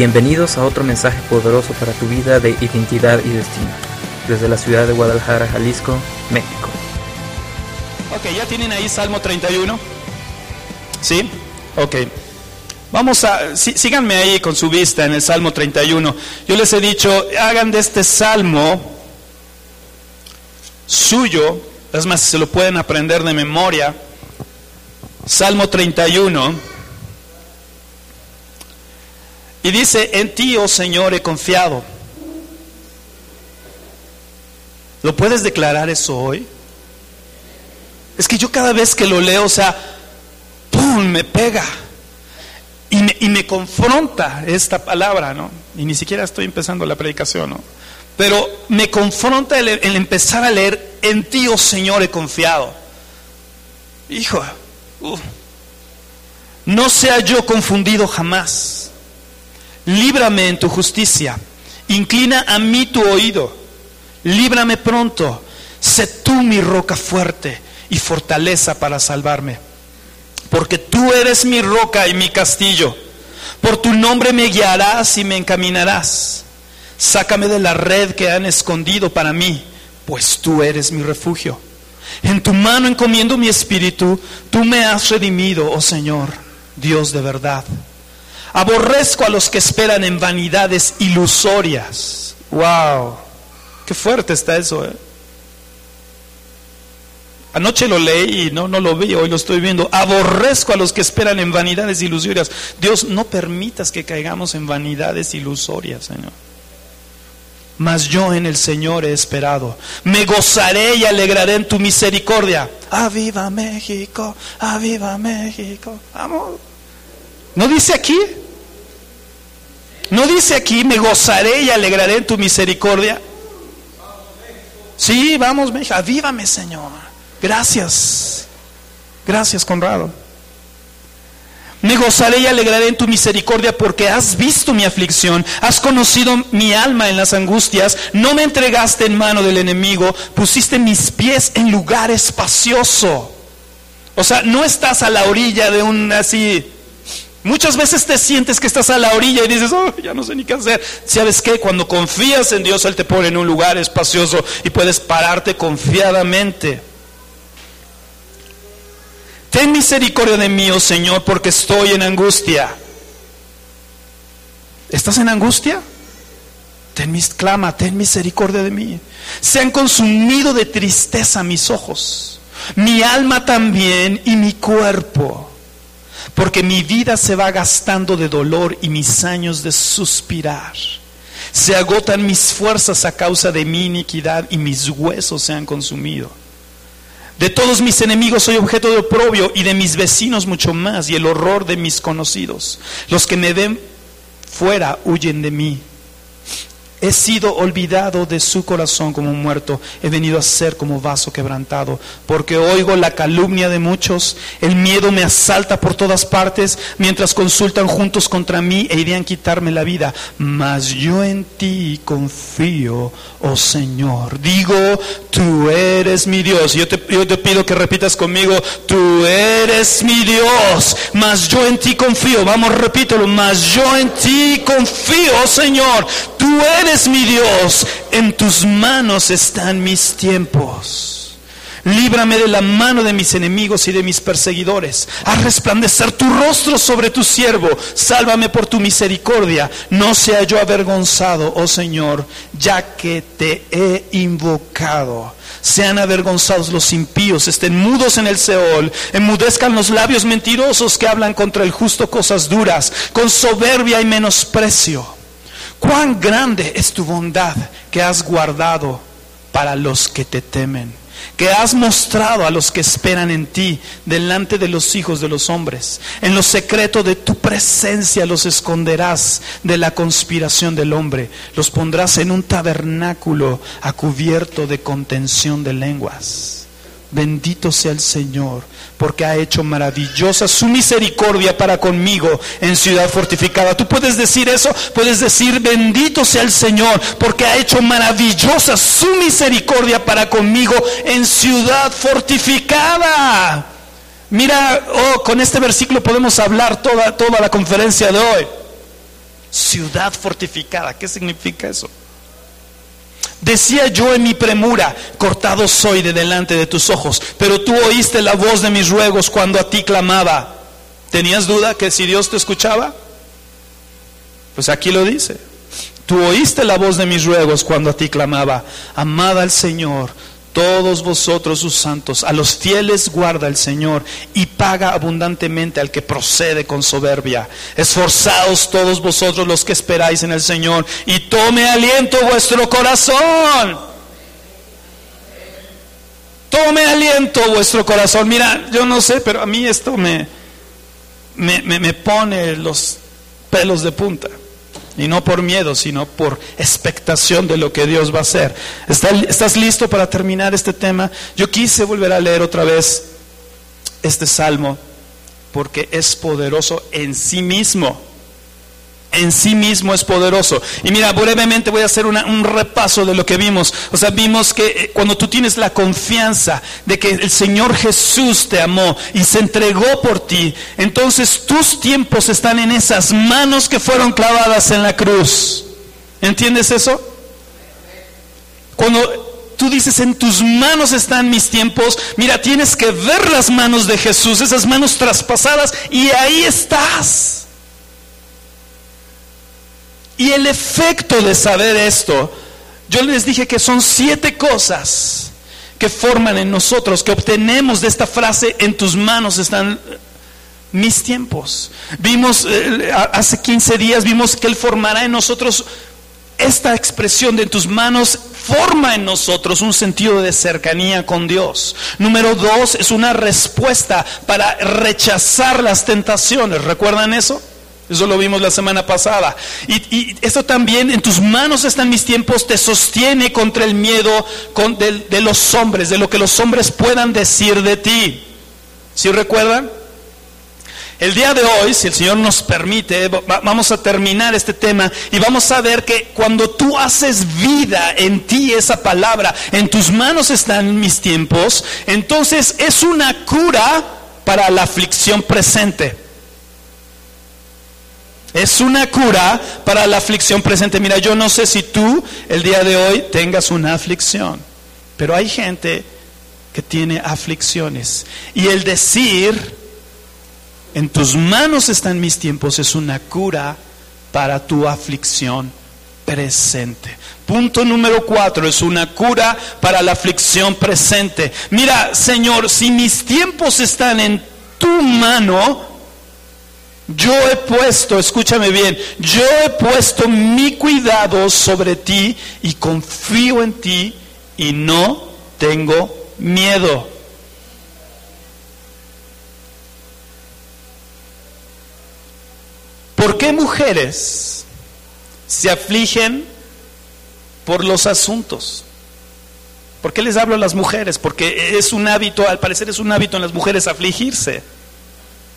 Bienvenidos a otro mensaje poderoso para tu vida de identidad y destino, desde la ciudad de Guadalajara, Jalisco, México. Ok, ¿ya tienen ahí Salmo 31? ¿Sí? Ok. Vamos a, sí, síganme ahí con su vista en el Salmo 31. Yo les he dicho, hagan de este Salmo suyo, es más, se lo pueden aprender de memoria. Salmo 31. Y dice, en ti, oh Señor, he confiado. ¿Lo puedes declarar eso hoy? Es que yo cada vez que lo leo, o sea, ¡pum! me pega. Y me, y me confronta esta palabra, ¿no? Y ni siquiera estoy empezando la predicación, ¿no? Pero me confronta el, empezar a leer, en ti, oh Señor, he confiado. Hijo, uh, no sea yo confundido jamás líbrame en tu justicia, inclina a mí tu oído, líbrame pronto, sé tú mi roca fuerte y fortaleza para salvarme, porque tú eres mi roca y mi castillo, por tu nombre me guiarás y me encaminarás, sácame de la red que han escondido para mí, pues tú eres mi refugio. En tu mano encomiendo mi espíritu, tú me has redimido, oh Señor, Dios de verdad. Aborrezco a los que esperan en vanidades ilusorias. Wow, qué fuerte está eso. ¿eh? Anoche lo leí y no, no lo vi, hoy lo estoy viendo. Aborrezco a los que esperan en vanidades ilusorias. Dios, no permitas que caigamos en vanidades ilusorias, Señor. Mas yo en el Señor he esperado. Me gozaré y alegraré en tu misericordia. Aviva México, aviva México. Vamos. ¿No dice aquí? ¿No dice aquí, me gozaré y alegraré en tu misericordia? Sí, vamos, México, avívame, Señor. Gracias. Gracias, Conrado. Me gozaré y alegraré en tu misericordia porque has visto mi aflicción, has conocido mi alma en las angustias, no me entregaste en mano del enemigo, pusiste mis pies en lugar espacioso. O sea, no estás a la orilla de un así Muchas veces te sientes que estás a la orilla y dices, oh, ya no sé ni qué hacer. ¿Sabes qué? Cuando confías en Dios, Él te pone en un lugar espacioso y puedes pararte confiadamente. Ten misericordia de mí, oh Señor, porque estoy en angustia. ¿Estás en angustia? Ten mis, clama, ten misericordia de mí. Se han consumido de tristeza mis ojos, mi alma también y mi cuerpo porque mi vida se va gastando de dolor y mis años de suspirar. Se agotan mis fuerzas a causa de mi iniquidad y mis huesos se han consumido. De todos mis enemigos soy objeto de oprobio y de mis vecinos mucho más y el horror de mis conocidos. Los que me ven fuera huyen de mí. He sido olvidado de su corazón como muerto. He venido a ser como vaso quebrantado. Porque oigo la calumnia de muchos. El miedo me asalta por todas partes. Mientras consultan juntos contra mí e irían quitarme la vida. Mas yo en ti confío, oh Señor. Digo, tú eres mi Dios. Yo te, yo te pido que repitas conmigo. Tú eres mi Dios. Mas yo en ti confío. Vamos, repítelo. Mas yo en ti confío, oh Señor. Tú eres es mi Dios, en tus manos están mis tiempos. Líbrame de la mano de mis enemigos y de mis perseguidores. Haz resplandecer tu rostro sobre tu siervo. Sálvame por tu misericordia. No sea yo avergonzado, oh Señor, ya que te he invocado. Sean avergonzados los impíos, estén mudos en el Seol, enmudezcan los labios mentirosos que hablan contra el justo cosas duras, con soberbia y menosprecio Cuán grande es tu bondad que has guardado para los que te temen, que has mostrado a los que esperan en ti delante de los hijos de los hombres. En lo secreto de tu presencia los esconderás de la conspiración del hombre, los pondrás en un tabernáculo a cubierto de contención de lenguas. Bendito sea el Señor, porque ha hecho maravillosa su misericordia para conmigo en ciudad fortificada. Tú puedes decir eso, puedes decir, bendito sea el Señor, porque ha hecho maravillosa su misericordia para conmigo en ciudad fortificada. Mira, oh, con este versículo podemos hablar toda, toda la conferencia de hoy. ciudad fortificada. ¿Qué significa eso? Decía yo en mi premura, cortado soy de delante de tus ojos, pero tú oíste la voz de mis ruegos cuando a ti clamaba. ¿Tenías duda que si Dios te escuchaba? Pues aquí lo dice. Tú oíste la voz de mis ruegos cuando a ti clamaba. Amada al Señor, todos vosotros sus santos, a los fieles guarda el Señor y paga abundantemente al que procede con soberbia. Esforzaos todos vosotros los que esperáis en el Señor y tome aliento vuestro corazón. Tome aliento vuestro corazón. Mira, yo no sé, pero a mí esto me, me, me pone los pelos de punta. Y no por miedo, sino por expectación de lo que Dios va a hacer. ¿Estás listo para terminar este tema? Yo quise volver a leer otra vez este salmo porque es poderoso en sí mismo en sí mismo es poderoso. Y mira, brevemente voy a hacer un repaso de lo que vimos. O sea, vimos que eh, cuando tú tienes la confianza de que el Señor Jesús te amó y se entregó por ti, entonces tus tiempos están en esas manos que fueron clavadas en la cruz. ¿Entiendes eso? Cuando tú dices, en tus manos están mis tiempos, mira, tienes que ver las manos de Jesús, esas manos traspasadas, y ahí estás. Y el efecto de saber esto, yo les dije que son siete cosas que forman en nosotros, que obtenemos de esta frase, en tus manos están mis tiempos. Vimos eh, hace 15 días, vimos que Él formará en nosotros esta expresión de tus manos forma en nosotros un sentido de cercanía con Dios. Número dos, es una respuesta para rechazar las tentaciones. ¿Recuerdan eso? Eso lo vimos la semana pasada. Y, esto también, en tus manos están mis tiempos, te sostiene contra el miedo de, los hombres, de lo que los hombres puedan decir de ti. ¿Sí recuerdan? El día de hoy, si el Señor nos permite, vamos a terminar este tema y vamos a ver que cuando tú haces vida en ti esa palabra, en tus manos están mis tiempos, entonces es una cura para la aflicción presente. Es una cura para la aflicción presente. Mira, yo no sé si tú el día de hoy tengas una aflicción, pero hay gente que tiene aflicciones. Y el decir, en tus manos están mis tiempos, es una cura para tu aflicción presente. Punto número cuatro, es una cura para la aflicción presente. Mira, Señor, si mis tiempos están en tu mano, yo he puesto, escúchame bien, yo he puesto mi cuidado sobre ti y confío en ti y no tengo miedo. ¿Por qué mujeres se afligen por los asuntos? ¿Por qué les hablo a las mujeres? Porque es un hábito, al parecer es un hábito en las mujeres afligirse.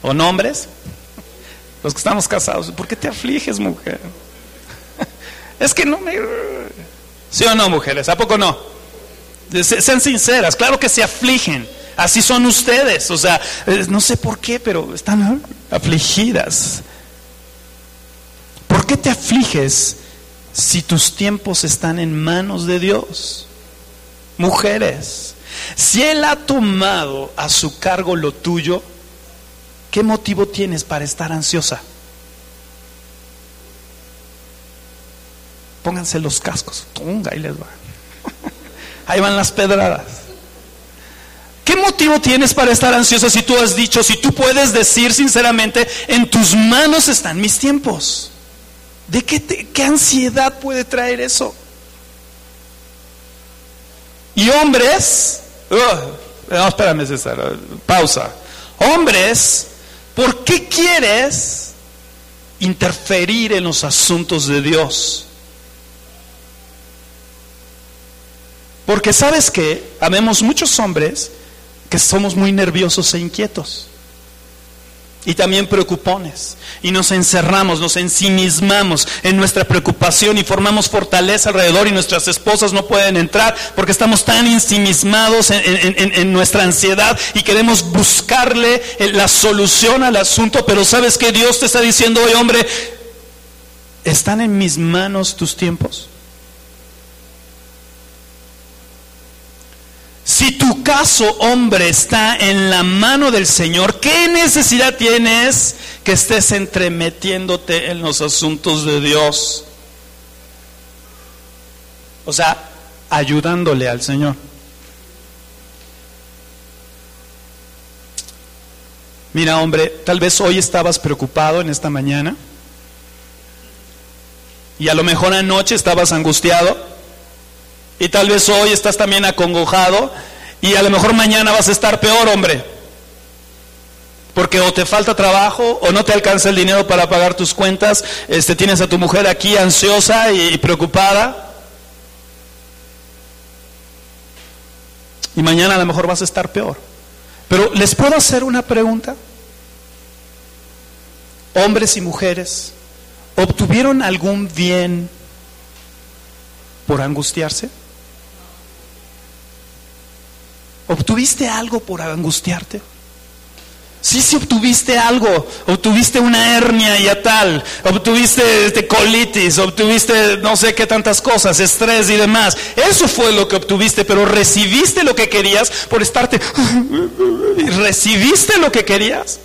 ¿O no hombres? Los que estamos casados, ¿por qué te afliges, mujer? es que no me... ¿Sí o no, mujeres? ¿A poco no? Sean sinceras, claro que se afligen. Así son ustedes. O sea, eh, no sé por qué, pero están afligidas. ¿Por qué te afliges si tus tiempos están en manos de Dios? Mujeres, si Él ha tomado a su cargo lo tuyo, ¿Qué motivo tienes para estar ansiosa? Pónganse los cascos. ahí les va. Ahí van las pedradas. ¿Qué motivo tienes para estar ansiosa si tú has dicho, si tú puedes decir sinceramente, en tus manos están mis tiempos? ¿De qué, qué ansiedad puede traer eso? Y hombres, no, espérame César, pausa. Hombres ¿Por qué quieres interferir en los asuntos de Dios? Porque sabes que habemos muchos hombres que somos muy nerviosos e inquietos y también preocupones. Y nos encerramos, nos ensimismamos en nuestra preocupación y formamos fortaleza alrededor y nuestras esposas no pueden entrar porque estamos tan ensimismados en, nuestra ansiedad y queremos buscarle la solución al asunto, pero sabes que Dios te está diciendo hoy, hombre, ¿Están en mis manos tus tiempos? Si tu caso, hombre, está en la mano del Señor, ¿qué necesidad tienes que estés entremetiéndote en los asuntos de Dios? O sea, ayudándole al Señor. Mira, hombre, tal vez hoy estabas preocupado en esta mañana y a lo mejor anoche estabas angustiado y tal vez hoy estás también acongojado y a lo mejor mañana vas a estar peor, hombre. Porque o te falta trabajo o no te alcanza el dinero para pagar tus cuentas, este tienes a tu mujer aquí ansiosa y preocupada. Y mañana a lo mejor vas a estar peor. Pero les puedo hacer una pregunta. Hombres y mujeres, ¿obtuvieron algún bien por angustiarse? ¿Obtuviste algo por angustiarte? Sí, sí obtuviste algo, obtuviste una hernia y a tal, obtuviste este, colitis, obtuviste no sé qué tantas cosas, estrés y demás. Eso fue lo que obtuviste, pero recibiste lo que querías por estarte... ¿Recibiste lo que querías?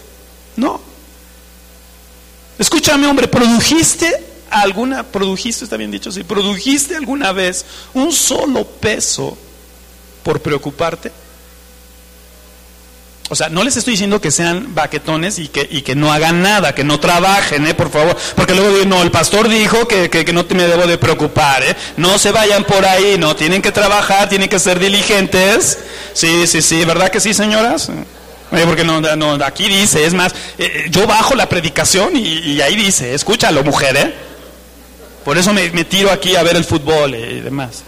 No. Escúchame, hombre, ¿produjiste alguna, produjiste, está bien dicho, sí, produjiste alguna vez un solo peso por preocuparte? O sea, no les estoy diciendo que sean baquetones y que, y que no hagan nada, que no trabajen, ¿eh? por favor. Porque luego digo, no, el pastor dijo que, que, no me debo de preocupar, ¿eh? No se vayan por ahí, no, tienen que trabajar, tienen que ser diligentes. Sí, sí, sí, ¿verdad que sí, señoras? porque no, no, aquí dice, es más, eh, yo bajo la predicación y, ahí dice, escúchalo, mujer, ¿eh? Por eso me, me tiro aquí a ver el fútbol y demás.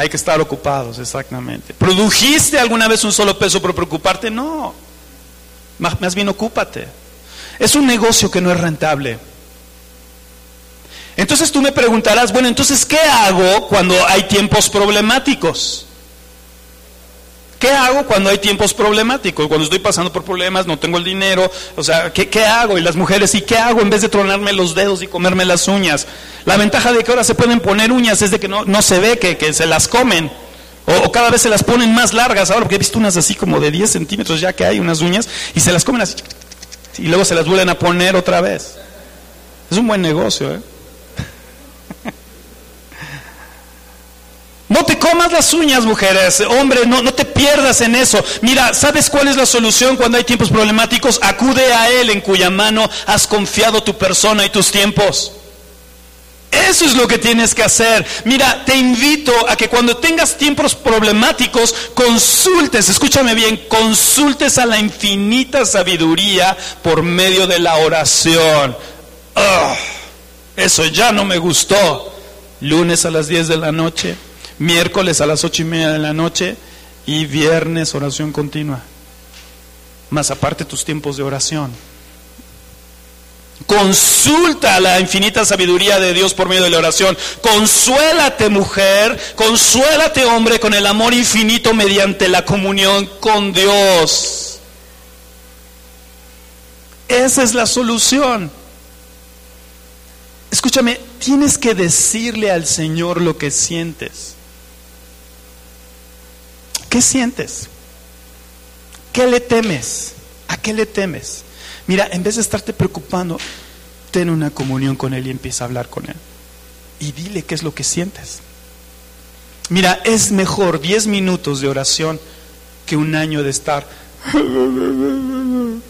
Hay que estar ocupados, exactamente. ¿Produjiste alguna vez un solo peso por preocuparte? No. Más bien ocúpate. Es un negocio que no es rentable. Entonces tú me preguntarás, bueno, entonces, ¿qué hago cuando hay tiempos problemáticos? ¿Qué hago cuando hay tiempos problemáticos? Cuando estoy pasando por problemas, no tengo el dinero, o sea, ¿qué, ¿qué, hago? Y las mujeres, ¿y qué hago en vez de tronarme los dedos y comerme las uñas? La ventaja de que ahora se pueden poner uñas es de que no, no se ve que, que se las comen. O, cada vez se las ponen más largas ahora, porque he visto unas así como de 10 centímetros ya que hay unas uñas, y se las comen así, y luego se las vuelven a poner otra vez. Es un buen negocio, ¿eh? No te comas las uñas, mujeres. Hombre, no, no te pierdas en eso. Mira, ¿sabes cuál es la solución cuando hay tiempos problemáticos? Acude a Él en cuya mano has confiado tu persona y tus tiempos. Eso es lo que tienes que hacer. Mira, te invito a que cuando tengas tiempos problemáticos, consultes, escúchame bien, consultes a la infinita sabiduría por medio de la oración. Ah, eso ya no me gustó. Lunes a las 10 de la noche miércoles a las ocho y media de la noche y viernes oración continua. Más aparte tus tiempos de oración. Consulta la infinita sabiduría de Dios por medio de la oración. Consuélate mujer, consuélate hombre con el amor infinito mediante la comunión con Dios. Esa es la solución. Escúchame, tienes que decirle al Señor lo que sientes. ¿Qué sientes? ¿Qué le temes? ¿A qué le temes? Mira, en vez de estarte preocupando, ten una comunión con Él y empieza a hablar con Él. Y dile qué es lo que sientes. Mira, es mejor 10 minutos de oración que un año de estar...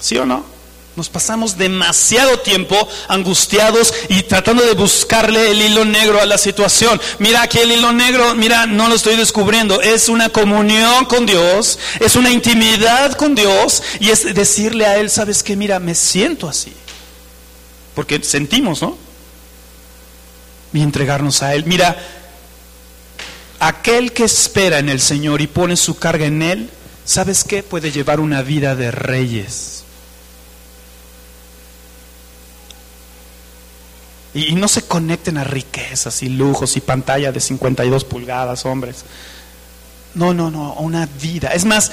¿Sí o no? Nos pasamos demasiado tiempo angustiados y tratando de buscarle el hilo negro a la situación. Mira aquí el hilo negro, mira, no lo estoy descubriendo. Es una comunión con Dios, es una intimidad con Dios y es decirle a Él, sabes que, mira, me siento así. Porque sentimos, ¿no? Y entregarnos a Él. Mira, aquel que espera en el Señor y pone su carga en Él, ¿sabes qué? Puede llevar una vida de reyes Y, no se conecten a riquezas y lujos y pantalla de 52 pulgadas, hombres. No, no, no, una vida. Es más,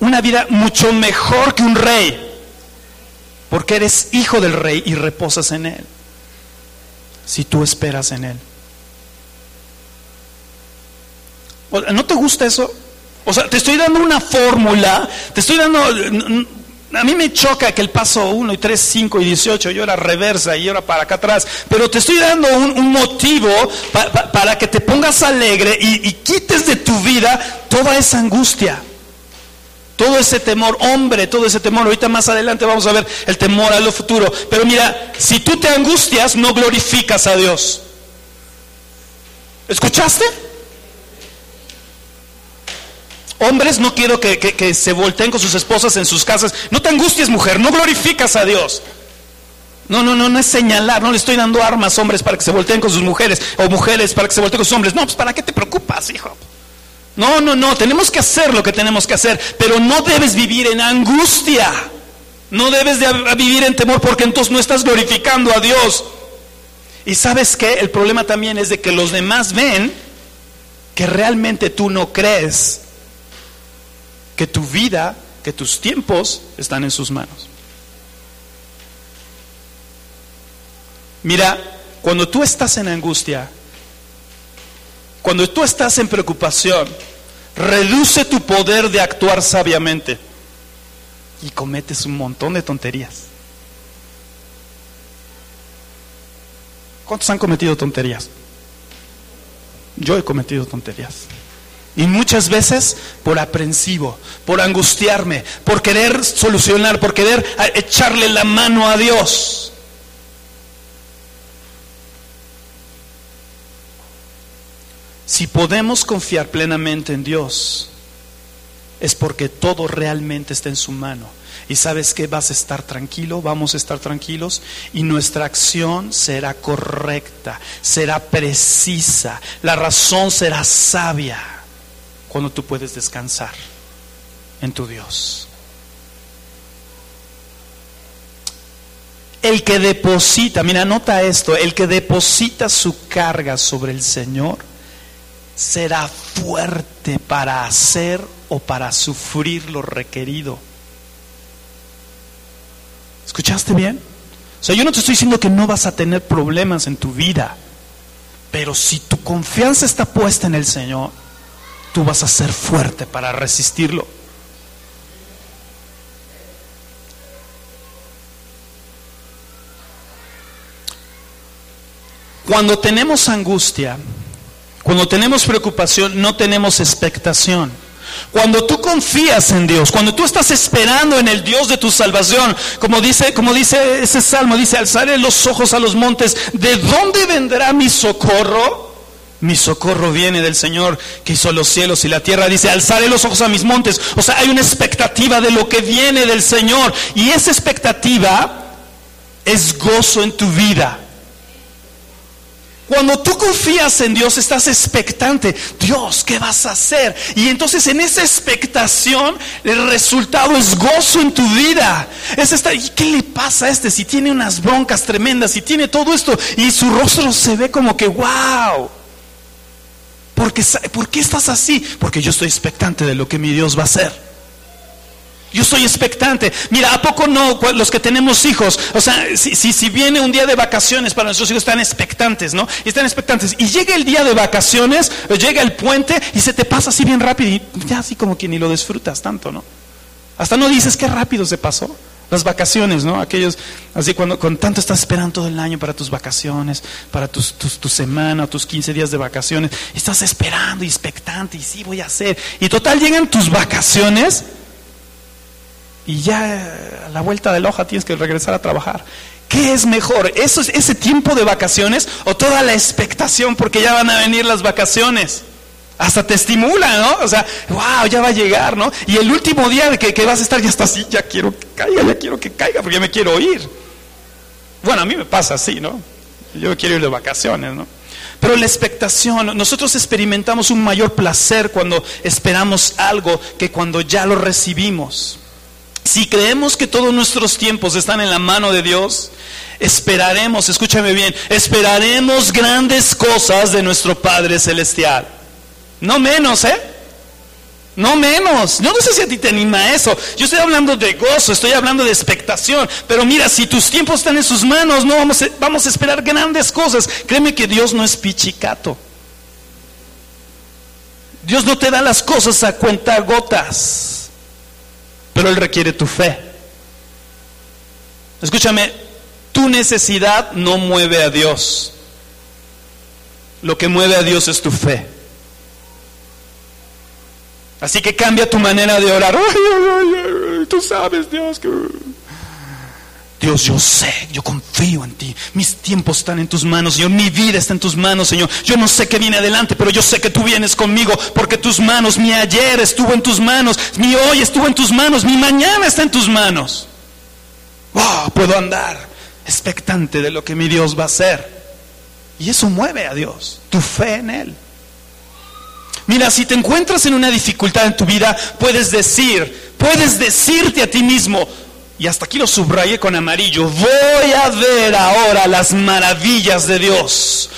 una vida mucho mejor que un rey, porque eres hijo del rey y reposas en él, si tú esperas en él. ¿No te gusta eso? O sea, te estoy dando una fórmula, te estoy dando... A mí me choca que el paso 1 y 3, 5 y 18, yo era reversa y ahora para acá atrás, pero te estoy dando un, motivo para que te pongas alegre y, y quites de tu vida toda esa angustia, todo ese temor, hombre, todo ese temor. Ahorita más adelante vamos a ver el temor a lo futuro. Pero mira, si tú te angustias, no glorificas a Dios. ¿Escuchaste? Hombres, no quiero que, se volteen con sus esposas en sus casas. No te angusties, mujer, no glorificas a Dios. No, no, no, no es señalar, no le estoy dando armas, hombres, para que se volteen con sus mujeres, o mujeres para que se volteen con sus hombres. No, pues ¿para qué te preocupas, hijo? No, no, no, tenemos que hacer lo que tenemos que hacer, pero no debes vivir en angustia. No debes de vivir en temor porque entonces no estás glorificando a Dios. Y sabes qué, el problema también es de que los demás ven que realmente tú no crees que tu vida, que tus tiempos están en sus manos. Mira, cuando tú estás en angustia, cuando tú estás en preocupación, reduce tu poder de actuar sabiamente y cometes un montón de tonterías. ¿Cuántos han cometido tonterías? Yo he cometido tonterías. Y muchas veces por aprensivo, por angustiarme, por querer solucionar, por querer echarle la mano a Dios. Si podemos confiar plenamente en Dios, es porque todo realmente está en su mano. Y sabes que vas a estar tranquilo, vamos a estar tranquilos y nuestra acción será correcta, será precisa, la razón será sabia cuando tú puedes descansar en tu Dios. El que deposita, mira, nota esto, el que deposita su carga sobre el Señor será fuerte para hacer o para sufrir lo requerido. ¿Escuchaste bien? O sea, yo no te estoy diciendo que no vas a tener problemas en tu vida, pero si tu confianza está puesta en el Señor, tú vas a ser fuerte para resistirlo. Cuando tenemos angustia, cuando tenemos preocupación, no tenemos expectación. Cuando tú confías en Dios, cuando tú estás esperando en el Dios de tu salvación, como dice, como dice ese salmo, dice, alzaré los ojos a los montes, ¿de dónde vendrá mi socorro? Mi socorro viene del Señor que hizo los cielos y la tierra. Dice, alzaré los ojos a mis montes. O sea, hay una expectativa de lo que viene del Señor. Y esa expectativa es gozo en tu vida. Cuando tú confías en Dios, estás expectante. Dios, ¿qué vas a hacer? Y entonces en esa expectación, el resultado es gozo en tu vida. Es esta, ¿y qué le pasa a este? Si tiene unas broncas tremendas, si tiene todo esto, y su rostro se ve como que, wow. Porque, ¿Por qué estás así? Porque yo estoy expectante de lo que mi Dios va a hacer. Yo soy expectante. Mira, ¿a poco no los que tenemos hijos? O sea, si, si, viene un día de vacaciones para nuestros hijos, están expectantes, ¿no? Y están expectantes. Y llega el día de vacaciones, llega el puente y se te pasa así bien rápido. Y ya así como que ni lo disfrutas tanto, ¿no? Hasta no dices qué rápido se pasó. Las vacaciones, ¿no? Aquellos, así cuando con tanto estás esperando todo el año para tus vacaciones, para tus, tus, tu semana, tus 15 días de vacaciones, estás esperando expectante y sí voy a hacer. Y total llegan tus vacaciones y ya a la vuelta de la hoja tienes que regresar a trabajar. ¿Qué es mejor? ¿Eso es ese tiempo de vacaciones o toda la expectación porque ya van a venir las vacaciones? Hasta te estimula, ¿no? O sea, wow, ya va a llegar, ¿no? Y el último día de que, vas a estar ya está así, ya quiero que caiga, ya quiero que caiga, porque ya me quiero ir. Bueno, a mí me pasa así, ¿no? Yo quiero ir de vacaciones, ¿no? Pero la expectación, nosotros experimentamos un mayor placer cuando esperamos algo que cuando ya lo recibimos. Si creemos que todos nuestros tiempos están en la mano de Dios, esperaremos, escúchame bien, esperaremos grandes cosas de nuestro Padre Celestial. No menos, ¿eh? No menos. Yo no sé si a ti te anima eso. Yo estoy hablando de gozo, estoy hablando de expectación. Pero mira, si tus tiempos están en sus manos, no vamos a, vamos a esperar grandes cosas. Créeme que Dios no es pichicato. Dios no te da las cosas a cuenta gotas. Pero Él requiere tu fe. Escúchame, tu necesidad no mueve a Dios. Lo que mueve a Dios es tu fe. Así que cambia tu manera de orar. Ay, ay, ay, tú sabes, Dios, que... Dios, yo sé, yo confío en ti. Mis tiempos están en tus manos, Señor. Mi vida está en tus manos, Señor. Yo no sé qué viene adelante, pero yo sé que tú vienes conmigo, porque tus manos, mi ayer estuvo en tus manos, mi hoy estuvo en tus manos, mi mañana está en tus manos. Puedo andar expectante de lo que mi Dios va a hacer. Y eso mueve a Dios, tu fe en Él. Mira, si te encuentras en una dificultad en tu vida, puedes decir, puedes decirte a ti mismo, y hasta aquí lo subrayé con amarillo, voy a ver ahora las maravillas de Dios.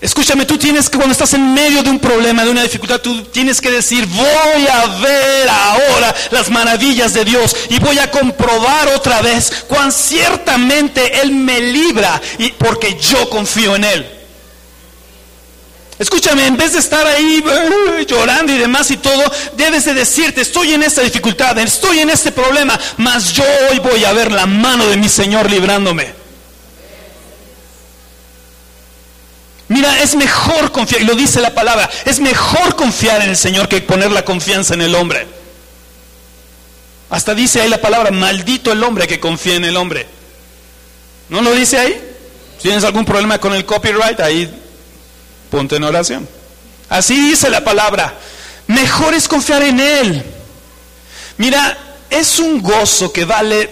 Escúchame, tú tienes que, cuando estás en medio de un problema, de una dificultad, tú tienes que decir, voy a ver ahora las maravillas de Dios y voy a comprobar otra vez cuán ciertamente Él me libra y porque yo confío en Él. Escúchame, en vez de estar ahí uh, llorando y demás y todo, debes de decirte, estoy en esta dificultad, estoy en este problema, mas yo hoy voy a ver la mano de mi Señor librándome. Mira, es mejor confiar, y lo dice la palabra, es mejor confiar en el Señor que poner la confianza en el hombre. Hasta dice ahí la palabra, maldito el hombre que confía en el hombre. ¿No lo dice ahí? Si tienes algún problema con el copyright, ahí Ponte en oración. Así dice la palabra. Mejor es confiar en Él. Mira, es un gozo que vale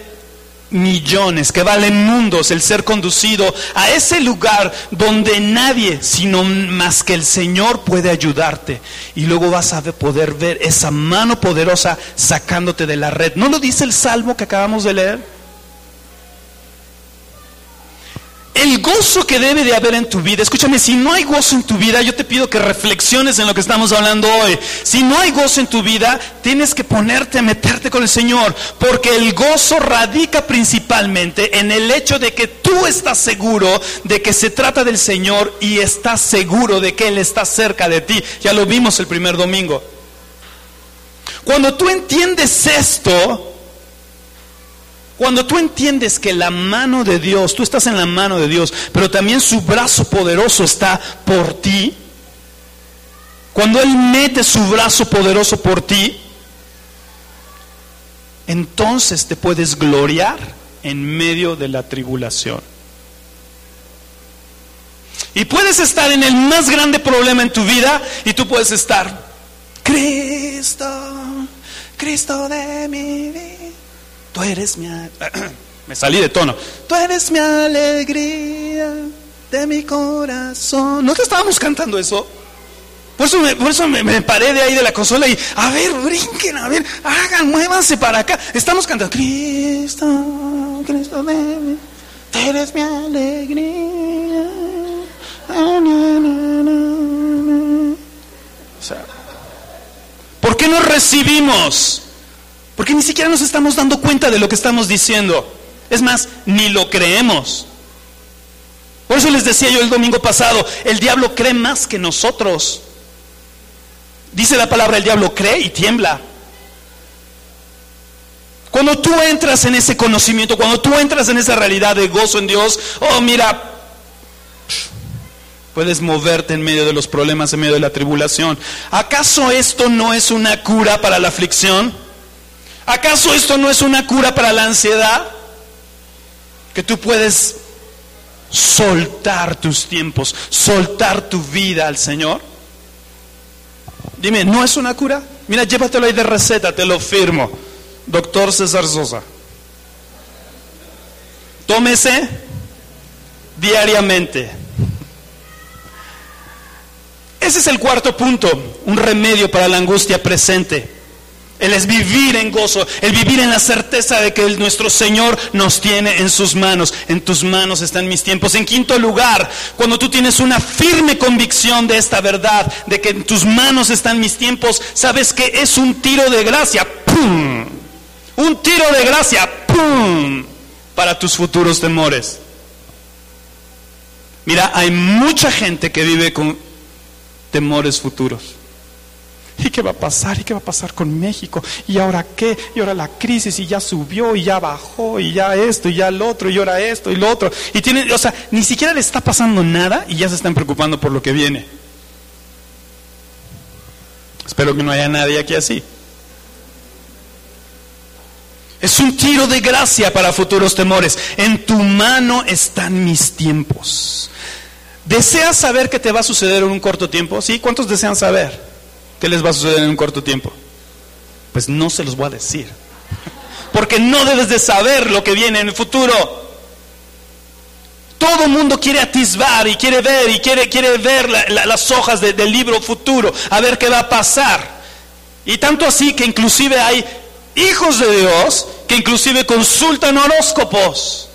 millones, que vale mundos el ser conducido a ese lugar donde nadie, sino más que el Señor puede ayudarte. Y luego vas a poder ver esa mano poderosa sacándote de la red. ¿No lo dice el salmo que acabamos de leer? El gozo que debe de haber en tu vida. Escúchame, si no hay gozo en tu vida, yo te pido que reflexiones en lo que estamos hablando hoy. Si no hay gozo en tu vida, tienes que ponerte a meterte con el Señor, porque el gozo radica principalmente en el hecho de que tú estás seguro de que se trata del Señor y estás seguro de que Él está cerca de ti. Ya lo vimos el primer domingo. Cuando tú entiendes esto, cuando tú entiendes que la mano de Dios, tú estás en la mano de Dios, pero también su brazo poderoso está por ti, cuando Él mete su brazo poderoso por ti, entonces te puedes gloriar en medio de la tribulación. Y puedes estar en el más grande problema en tu vida y tú puedes estar, Cristo, Cristo de mi vida. Tú eres mi... Me salí de tono. Tú eres mi alegría de mi corazón. ¿No te estábamos cantando eso? Por eso, me, por eso me, paré de ahí de la consola y, a ver, brinquen, a ver, hagan, muévanse para acá. Estamos cantando, Cristo, Cristo, ven, tú eres mi alegría. O sea, ¿por qué no recibimos? Porque ni siquiera nos estamos dando cuenta de lo que estamos diciendo. Es más, ni lo creemos. Por eso les decía yo el domingo pasado, el diablo cree más que nosotros. Dice la palabra, el diablo cree y tiembla. Cuando tú entras en ese conocimiento, cuando tú entras en esa realidad de gozo en Dios, oh mira, puedes moverte en medio de los problemas, en medio de la tribulación. ¿Acaso esto no es una cura para la aflicción? ¿Acaso esto no es una cura para la ansiedad? Que tú puedes soltar tus tiempos, soltar tu vida al Señor. Dime, ¿no es una cura? Mira, llévatelo ahí de receta, te lo firmo. Doctor César Sosa. Tómese diariamente. Ese es el cuarto punto, un remedio para la angustia presente. Él es vivir en gozo, el vivir en la certeza de que nuestro Señor nos tiene en sus manos. En tus manos están mis tiempos. En quinto lugar, cuando tú tienes una firme convicción de esta verdad, de que en tus manos están mis tiempos, sabes que es un tiro de gracia. ¡Pum! Un tiro de gracia. ¡Pum! Para tus futuros temores. Mira, hay mucha gente que vive con temores futuros. ¿Y qué va a pasar? ¿Y qué va a pasar con México? ¿Y ahora qué? Y ahora la crisis y ya subió y ya bajó y ya esto y ya lo otro y ahora esto y lo otro. Y tiene, o sea, ni siquiera le está pasando nada y ya se están preocupando por lo que viene. Espero que no haya nadie aquí así. Es un tiro de gracia para futuros temores. En tu mano están mis tiempos. ¿Deseas saber qué te va a suceder en un corto tiempo? ¿Sí? ¿Cuántos desean saber? ¿Qué les va a suceder en un corto tiempo? Pues no se los voy a decir. Porque no debes de saber lo que viene en el futuro. Todo el mundo quiere atisbar y quiere ver y quiere, quiere ver las hojas del libro futuro, a ver qué va a pasar. Y tanto así que inclusive hay hijos de Dios que inclusive consultan horóscopos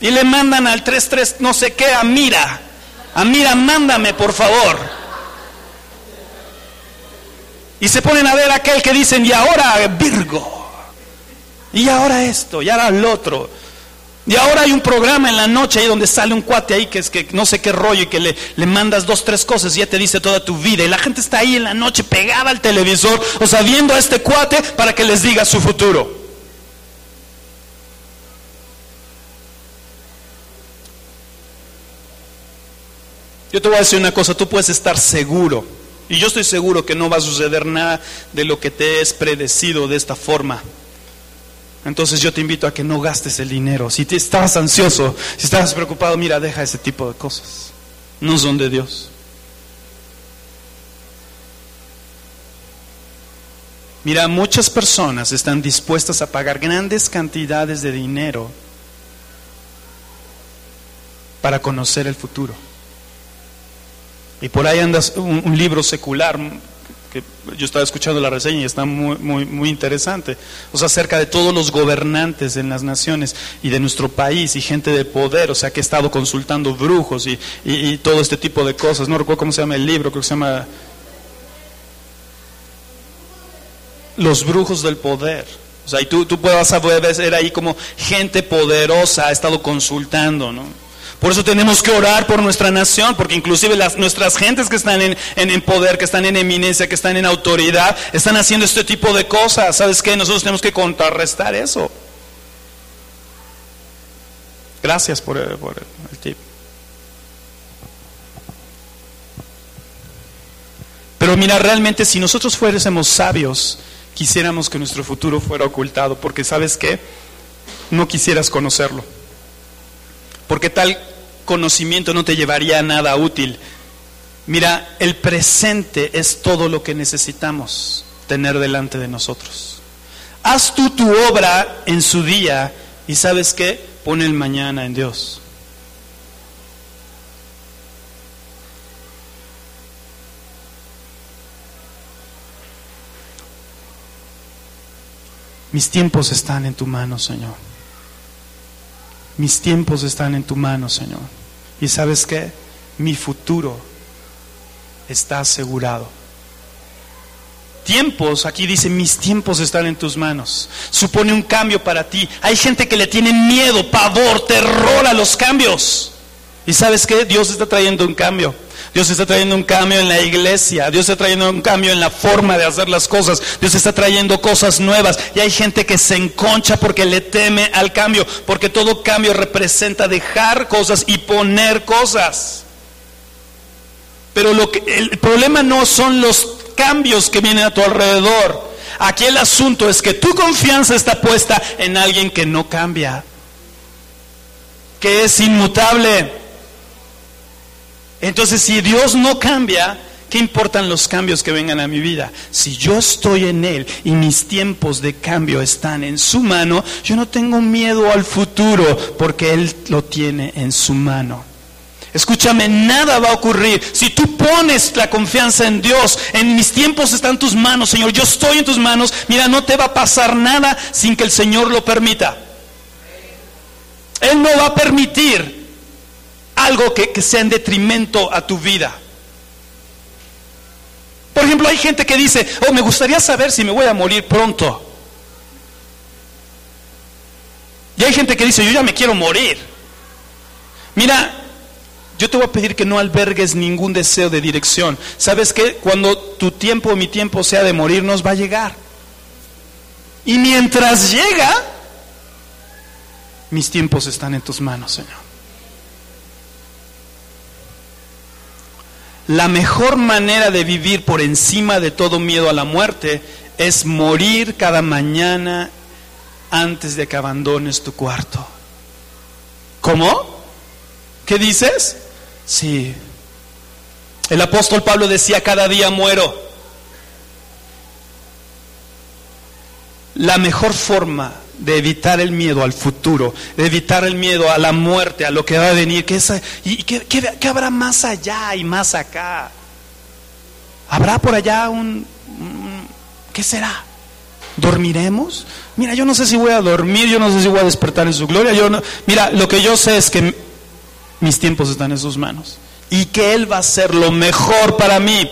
y le mandan al 3-3 no sé qué a Mira. A Mira, mándame por favor. Y se ponen a ver aquel que dicen, y ahora Virgo, y ahora esto, y ahora el otro. Y ahora hay un programa en la noche ahí donde sale un cuate ahí que es que no sé qué rollo y que le, le mandas dos, tres cosas y ya te dice toda tu vida. Y la gente está ahí en la noche pegada al televisor, o sea, viendo a este cuate para que les diga su futuro. Yo te voy a decir una cosa, tú puedes estar seguro y yo estoy seguro que no va a suceder nada de lo que te es predecido de esta forma. Entonces yo te invito a que no gastes el dinero. Si te estabas ansioso, si estabas preocupado, mira, deja ese tipo de cosas. No son de Dios. Mira, muchas personas están dispuestas a pagar grandes cantidades de dinero para conocer el futuro. Y por ahí anda un, libro secular que yo estaba escuchando la reseña y está muy, muy, muy interesante. O sea, acerca de todos los gobernantes en las naciones y de nuestro país y gente de poder, o sea, que ha estado consultando brujos y, y, todo este tipo de cosas. No recuerdo cómo se llama el libro, creo que se llama Los brujos del poder. O sea, y tú, tú puedes ver ahí como gente poderosa ha estado consultando, ¿no? Por eso tenemos que orar por nuestra nación, porque inclusive nuestras gentes que están en, en, poder, que están en eminencia, que están en autoridad, están haciendo este tipo de cosas. ¿Sabes qué? Nosotros tenemos que contrarrestar eso. Gracias por, el, por el tip. Pero mira, realmente si nosotros fuésemos sabios, quisiéramos que nuestro futuro fuera ocultado, porque sabes qué, no quisieras conocerlo. Porque tal conocimiento no te llevaría a nada útil. Mira, el presente es todo lo que necesitamos tener delante de nosotros. Haz tú tu obra en su día y sabes qué, pone el mañana en Dios. Mis tiempos están en tu mano, Señor. Mis tiempos están en tu mano, Señor. Y sabes qué? Mi futuro está asegurado. Tiempos, aquí dice, mis tiempos están en tus manos. Supone un cambio para ti. Hay gente que le tiene miedo, pavor, terror a los cambios. Y sabes qué? Dios está trayendo un cambio. Dios está trayendo un cambio en la iglesia, Dios está trayendo un cambio en la forma de hacer las cosas, Dios está trayendo cosas nuevas. Y hay gente que se enconcha porque le teme al cambio, porque todo cambio representa dejar cosas y poner cosas. Pero lo que, el problema no son los cambios que vienen a tu alrededor. Aquí el asunto es que tu confianza está puesta en alguien que no cambia, que es inmutable. Entonces, si Dios no cambia, ¿qué importan los cambios que vengan a mi vida? Si yo estoy en Él y mis tiempos de cambio están en su mano, yo no tengo miedo al futuro porque Él lo tiene en su mano. Escúchame, nada va a ocurrir. Si tú pones la confianza en Dios, en mis tiempos están tus manos, Señor, yo estoy en tus manos, mira, no te va a pasar nada sin que el Señor lo permita. Él no va a permitir algo que, que sea en detrimento a tu vida. Por ejemplo, hay gente que dice, oh, me gustaría saber si me voy a morir pronto. Y hay gente que dice, yo ya me quiero morir. Mira, yo te voy a pedir que no albergues ningún deseo de dirección. ¿Sabes qué? Cuando tu tiempo o mi tiempo sea de morirnos, va a llegar. Y mientras llega, mis tiempos están en tus manos, Señor. La mejor manera de vivir por encima de todo miedo a la muerte es morir cada mañana antes de que abandones tu cuarto. ¿Cómo? ¿Qué dices? Sí. El apóstol Pablo decía, cada día muero. La mejor forma de evitar el miedo al futuro, de evitar el miedo a la muerte, a lo que va a venir, que ¿y qué, habrá más allá y más acá? ¿Habrá por allá un, un, ¿Qué será? ¿Dormiremos? Mira, yo no sé si voy a dormir, yo no sé si voy a despertar en su gloria. Yo no, mira, lo que yo sé es que mis tiempos están en sus manos y que Él va a hacer lo mejor para mí.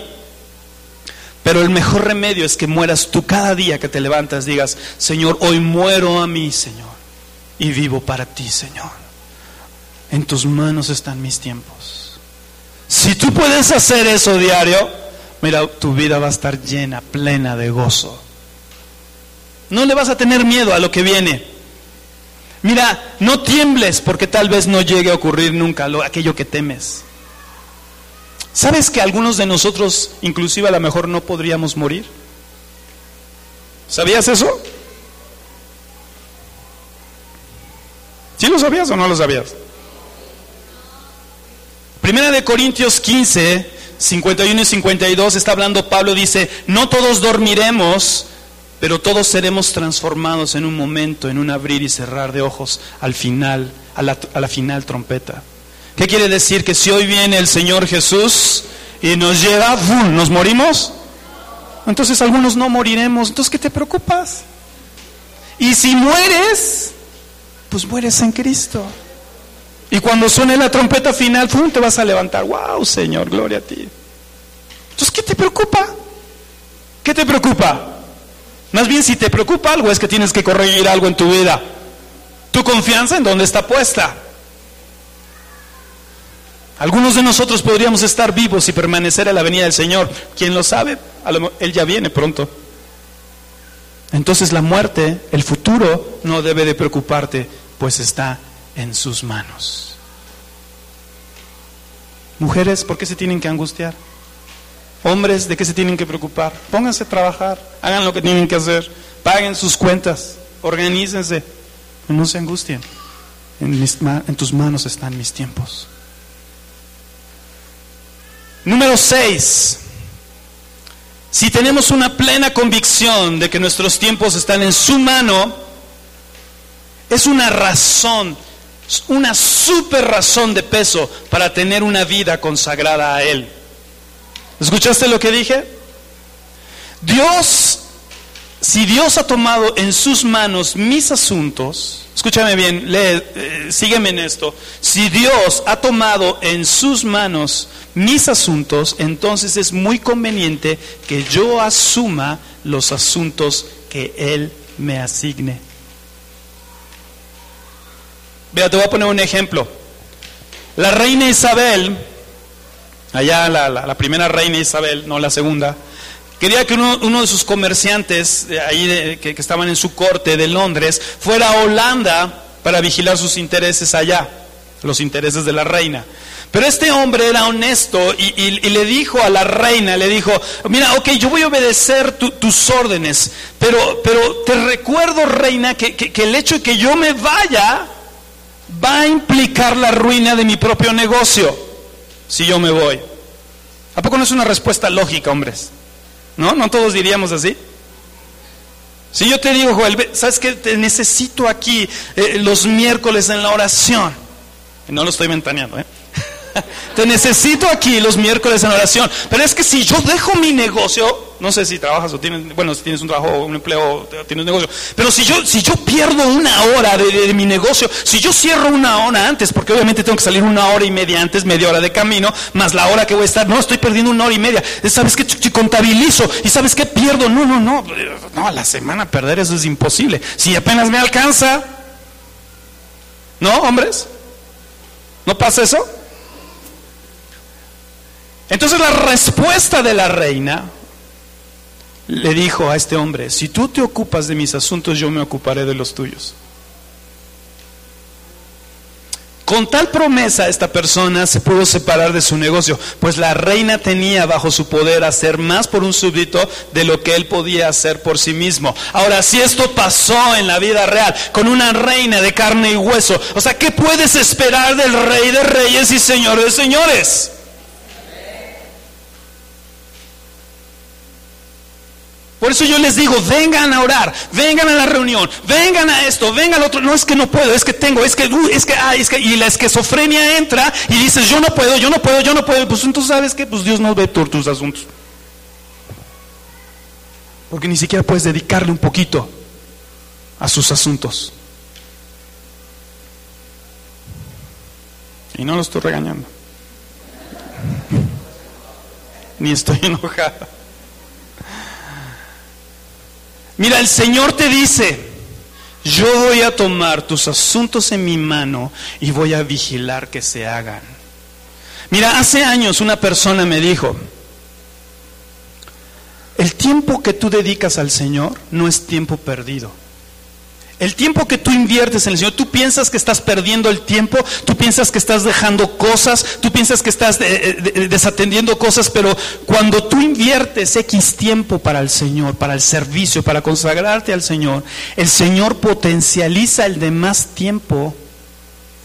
Pero el mejor remedio es que mueras tú cada día que te levantas, digas, Señor, hoy muero a mí, Señor, y vivo para ti, Señor. En tus manos están mis tiempos. Si tú puedes hacer eso diario, mira, tu vida va a estar llena, plena de gozo. No le vas a tener miedo a lo que viene. Mira, no tiembles porque tal vez no llegue a ocurrir nunca lo, aquello que temes. ¿Sabes que algunos de nosotros, inclusive a lo mejor, no podríamos morir? ¿Sabías eso? ¿Sí lo sabías o no lo sabías? Primera de Corintios 15, 51 y 52 está hablando Pablo, dice, no todos dormiremos, pero todos seremos transformados en un momento, en un abrir y cerrar de ojos al final, a la, a la final trompeta. ¿Qué quiere decir? Que si hoy viene el Señor Jesús y nos lleva, ¿nos morimos? Entonces algunos no moriremos. Entonces, ¿qué te preocupas? Y si mueres, pues mueres en Cristo. Y cuando suene la trompeta final, ¡pum! te vas a levantar. ¡Wow, Señor! Gloria a ti. Entonces, ¿qué te preocupa? ¿Qué te preocupa? Más bien, si te preocupa algo, es que tienes que corregir algo en tu vida. ¿Tu confianza en dónde está puesta? Algunos de nosotros podríamos estar vivos y permanecer a la venida del Señor. ¿Quién lo sabe? Él ya viene pronto. Entonces la muerte, el futuro, no debe de preocuparte, pues está en sus manos. Mujeres, ¿por qué se tienen que angustiar? Hombres, ¿de qué se tienen que preocupar? Pónganse a trabajar, hagan lo que tienen que hacer, paguen sus cuentas, organícense, no se angustien. En, en tus manos están mis tiempos. Número 6. Si tenemos una plena convicción de que nuestros tiempos están en su mano, es una razón, una super razón de peso para tener una vida consagrada a Él. ¿Escuchaste lo que dije? Dios, si Dios ha tomado en sus manos mis asuntos, escúchame bien, lee, eh, sígueme en esto, si Dios ha tomado en sus manos mis asuntos, entonces es muy conveniente que yo asuma los asuntos que Él me asigne. Vea, te voy a poner un ejemplo. La reina Isabel, allá la, primera reina Isabel, no la segunda, quería que uno, de sus comerciantes ahí que, que estaban en su corte de Londres fuera a Holanda para vigilar sus intereses allá, los intereses de la reina. Pero este hombre era honesto y, le dijo a la reina, le dijo, mira, ok, yo voy a obedecer tus órdenes, pero, pero te recuerdo, reina, que el hecho de que yo me vaya va a implicar la ruina de mi propio negocio si yo me voy. ¿A poco no es una respuesta lógica, hombres? ¿No? ¿No todos diríamos así? Si yo te digo, Joel, ¿sabes qué? Te necesito aquí eh, los miércoles en la oración. No lo estoy ventaneando, ¿eh? Te necesito aquí los miércoles en oración. Pero es que si yo dejo mi negocio, no sé si trabajas o tienes, bueno, si tienes un trabajo, un empleo, tienes un negocio. Pero si yo, si yo pierdo una hora de, mi negocio, si yo cierro una hora antes, porque obviamente tengo que salir una hora y media antes, media hora de camino, más la hora que voy a estar, no, estoy perdiendo una hora y media. ¿Sabes qué? Contabilizo. ¿Y sabes qué? Pierdo. No, no, no. No, la semana perder eso es imposible. Si apenas me alcanza. ¿No, hombres? ¿No pasa eso? Entonces la respuesta de la reina le dijo a este hombre, si tú te ocupas de mis asuntos, yo me ocuparé de los tuyos. Con tal promesa esta persona se pudo separar de su negocio, pues la reina tenía bajo su poder hacer más por un súbdito de lo que él podía hacer por sí mismo. Ahora, si esto pasó en la vida real, con una reina de carne y hueso, o sea, ¿qué puedes esperar del rey de reyes y señor de señores? Por eso yo les digo, vengan a orar, vengan a la reunión, vengan a esto, vengan al otro. No es que no puedo, es que tengo, es que, es que, es que, y la esquizofrenia entra y dices, yo no puedo, yo no puedo, yo no puedo. Pues entonces, ¿sabes qué? Pues Dios no ve todos tus asuntos. Porque ni siquiera puedes dedicarle un poquito a sus asuntos. Y no lo estoy regañando. Ni estoy enojado. Mira, el Señor te dice, yo voy a tomar tus asuntos en mi mano y voy a vigilar que se hagan. Mira, hace años una persona me dijo, el tiempo que tú dedicas al Señor no es tiempo perdido. El tiempo que tú inviertes en el Señor, tú piensas que estás perdiendo el tiempo, tú piensas que estás dejando cosas, tú piensas que estás eh, desatendiendo cosas, pero cuando tú inviertes X tiempo para el Señor, para el servicio, para consagrarte al Señor, el Señor potencializa el demás tiempo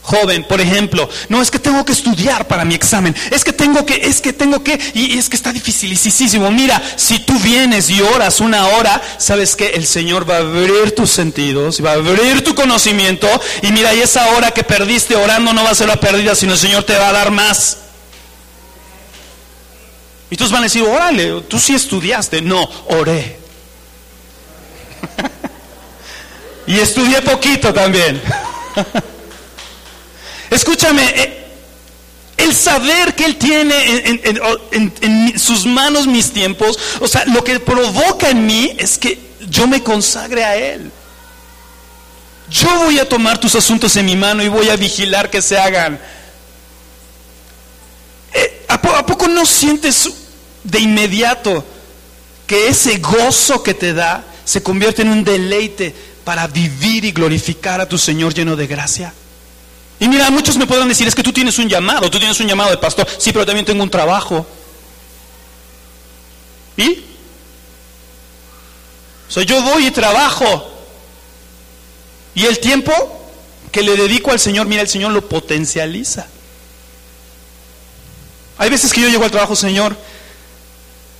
joven, por ejemplo, no es que tengo que estudiar para mi examen, es que tengo que, es que tengo que, y es que está dificilísimo. Mira, si tú vienes y oras una hora, sabes que el Señor va a abrir tus sentidos, va a abrir tu conocimiento, y mira, y esa hora que perdiste orando no va a ser la perdida, sino el Señor te va a dar más. Y todos van a decir, órale, tú sí estudiaste. No, oré. y estudié poquito también. Escúchame, eh, el saber que Él tiene en, sus manos mis tiempos, o sea, lo que provoca en mí es que yo me consagre a Él. Yo voy a tomar tus asuntos en mi mano y voy a vigilar que se hagan. Eh, ¿A poco no sientes de inmediato que ese gozo que te da se convierte en un deleite para vivir y glorificar a tu Señor lleno de gracia? Y mira, muchos me podrán decir, es que tú tienes un llamado, tú tienes un llamado de pastor. Sí, pero también tengo un trabajo. ¿Y? O sea, yo voy y trabajo. Y el tiempo que le dedico al Señor, mira, el Señor lo potencializa. Hay veces que yo llego al trabajo, Señor,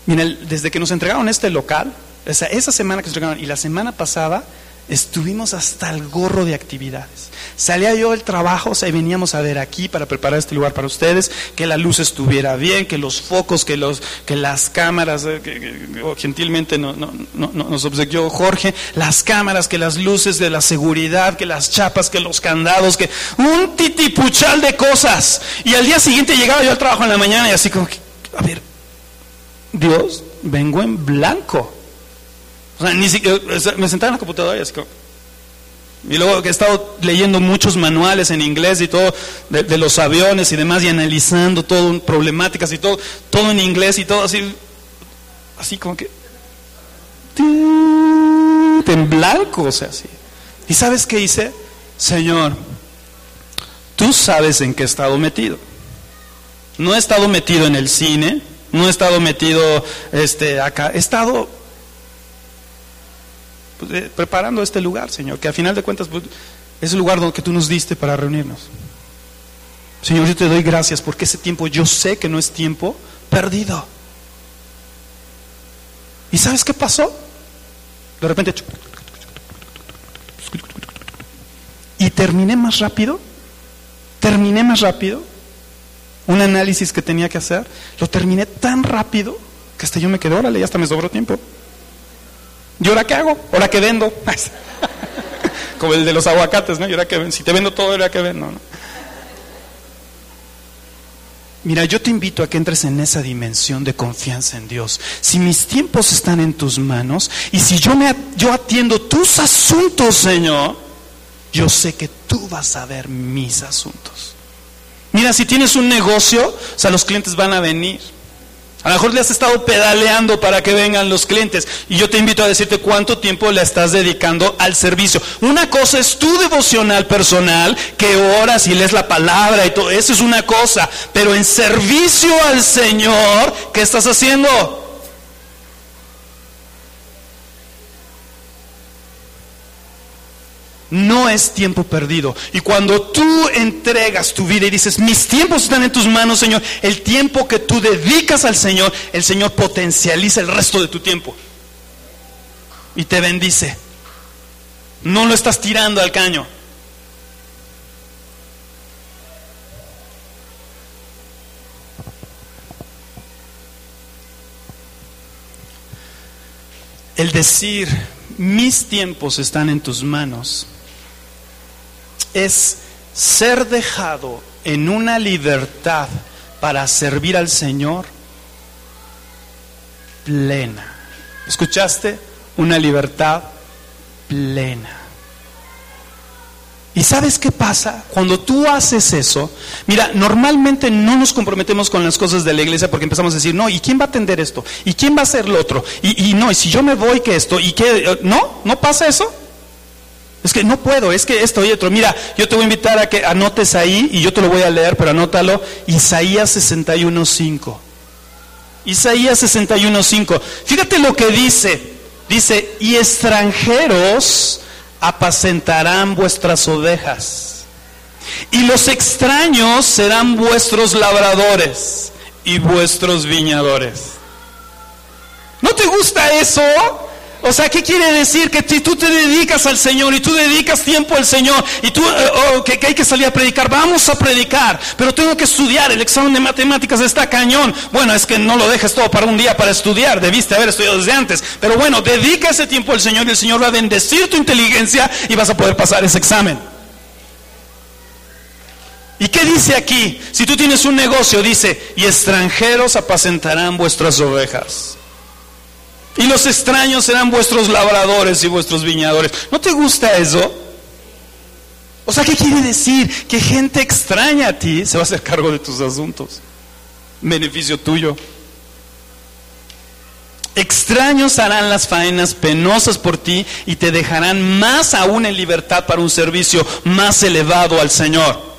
mira, desde que nos entregaron este local, esa, esa semana que nos entregaron y la semana pasada, Estuvimos hasta el gorro de actividades. Salía yo del trabajo, o sea, veníamos a ver aquí para preparar este lugar para ustedes, que la luz estuviera bien, que los focos, que, los, que las cámaras, eh, que, gentilmente no, no, no, nos obsequió Jorge, las cámaras, que las luces de la seguridad, que las chapas, que los candados, que un titipuchal de cosas. Y al día siguiente llegaba yo al trabajo en la mañana y así como, que, a ver, Dios, vengo en blanco. O sea, ni siquiera, me sentaba en la computadora y así como, y luego que he estado leyendo muchos manuales en inglés y todo, de, los aviones y demás, y analizando todo, problemáticas y todo, todo en inglés y todo así, así como que, en blanco, o sea, así. ¿Y sabes qué hice? Señor, tú sabes en qué he estado metido. No he estado metido en el cine, no he estado metido este, acá, he estado pues, eh, preparando este lugar, Señor, que a final de cuentas pues, es el lugar donde tú nos diste para reunirnos. Señor, yo te doy gracias porque ese tiempo yo sé que no es tiempo perdido. ¿Y sabes qué pasó? De repente... Y terminé más rápido. Terminé más rápido. un análisis que tenía que hacer, lo terminé tan rápido que hasta yo me quedé, órale, ya hasta me sobró tiempo. ¿Y ahora qué hago? ¿Ahora qué vendo? Como el de los aguacates, ¿no? ¿Y ahora qué vendo? Si te vendo todo, ¿ahora qué vendo? Mira, yo te invito a que entres en esa dimensión de confianza en Dios. Si mis tiempos están en tus manos y si yo, me, yo atiendo tus asuntos, Señor, yo sé que tú vas a ver mis asuntos. Mira, si tienes un negocio, o sea, los clientes van a venir. A lo mejor le has estado pedaleando para que vengan los clientes. Y yo te invito a decirte cuánto tiempo le estás dedicando al servicio. Una cosa es tu devocional personal, que oras y lees la palabra y todo. Eso es una cosa. Pero en servicio al Señor, ¿qué estás haciendo? No es tiempo perdido. Y cuando tú entregas tu vida y dices, mis tiempos están en tus manos, Señor, el tiempo que tú dedicas al Señor, el Señor potencializa el resto de tu tiempo. Y te bendice. No lo estás tirando al caño. El decir, mis tiempos están en tus manos es ser dejado en una libertad para servir al Señor plena. ¿Escuchaste? Una libertad plena. ¿Y sabes qué pasa? Cuando tú haces eso, mira, normalmente no nos comprometemos con las cosas de la iglesia porque empezamos a decir, no, ¿y quién va a atender esto? ¿Y quién va a hacer lo otro? Y, no, y si yo me voy, ¿qué esto? ¿Y qué? ¿No? ¿No pasa eso? Es que no puedo, es que esto y otro. Mira, yo te voy a invitar a que anotes ahí, y yo te lo voy a leer, pero anótalo, Isaías 61.5. Isaías 61.5. Fíjate lo que dice. Dice, y extranjeros apacentarán vuestras ovejas, y los extraños serán vuestros labradores y vuestros viñadores. ¿No te gusta eso? O sea, ¿qué quiere decir? Que si tú te dedicas al Señor y tú dedicas tiempo al Señor y tú, eh, oh, que, hay que salir a predicar, vamos a predicar, pero tengo que estudiar, el examen de matemáticas está cañón. Bueno, es que no lo dejes todo para un día para estudiar, debiste haber estudiado desde antes. Pero bueno, dedica ese tiempo al Señor y el Señor va a bendecir tu inteligencia y vas a poder pasar ese examen. ¿Y qué dice aquí? Si tú tienes un negocio, dice, y extranjeros apacentarán vuestras ovejas. Y los extraños serán vuestros labradores y vuestros viñadores. ¿No te gusta eso? O sea, ¿qué quiere decir? Que gente extraña a ti se va a hacer cargo de tus asuntos. Beneficio tuyo. Extraños harán las faenas penosas por ti y te dejarán más aún en libertad para un servicio más elevado al Señor.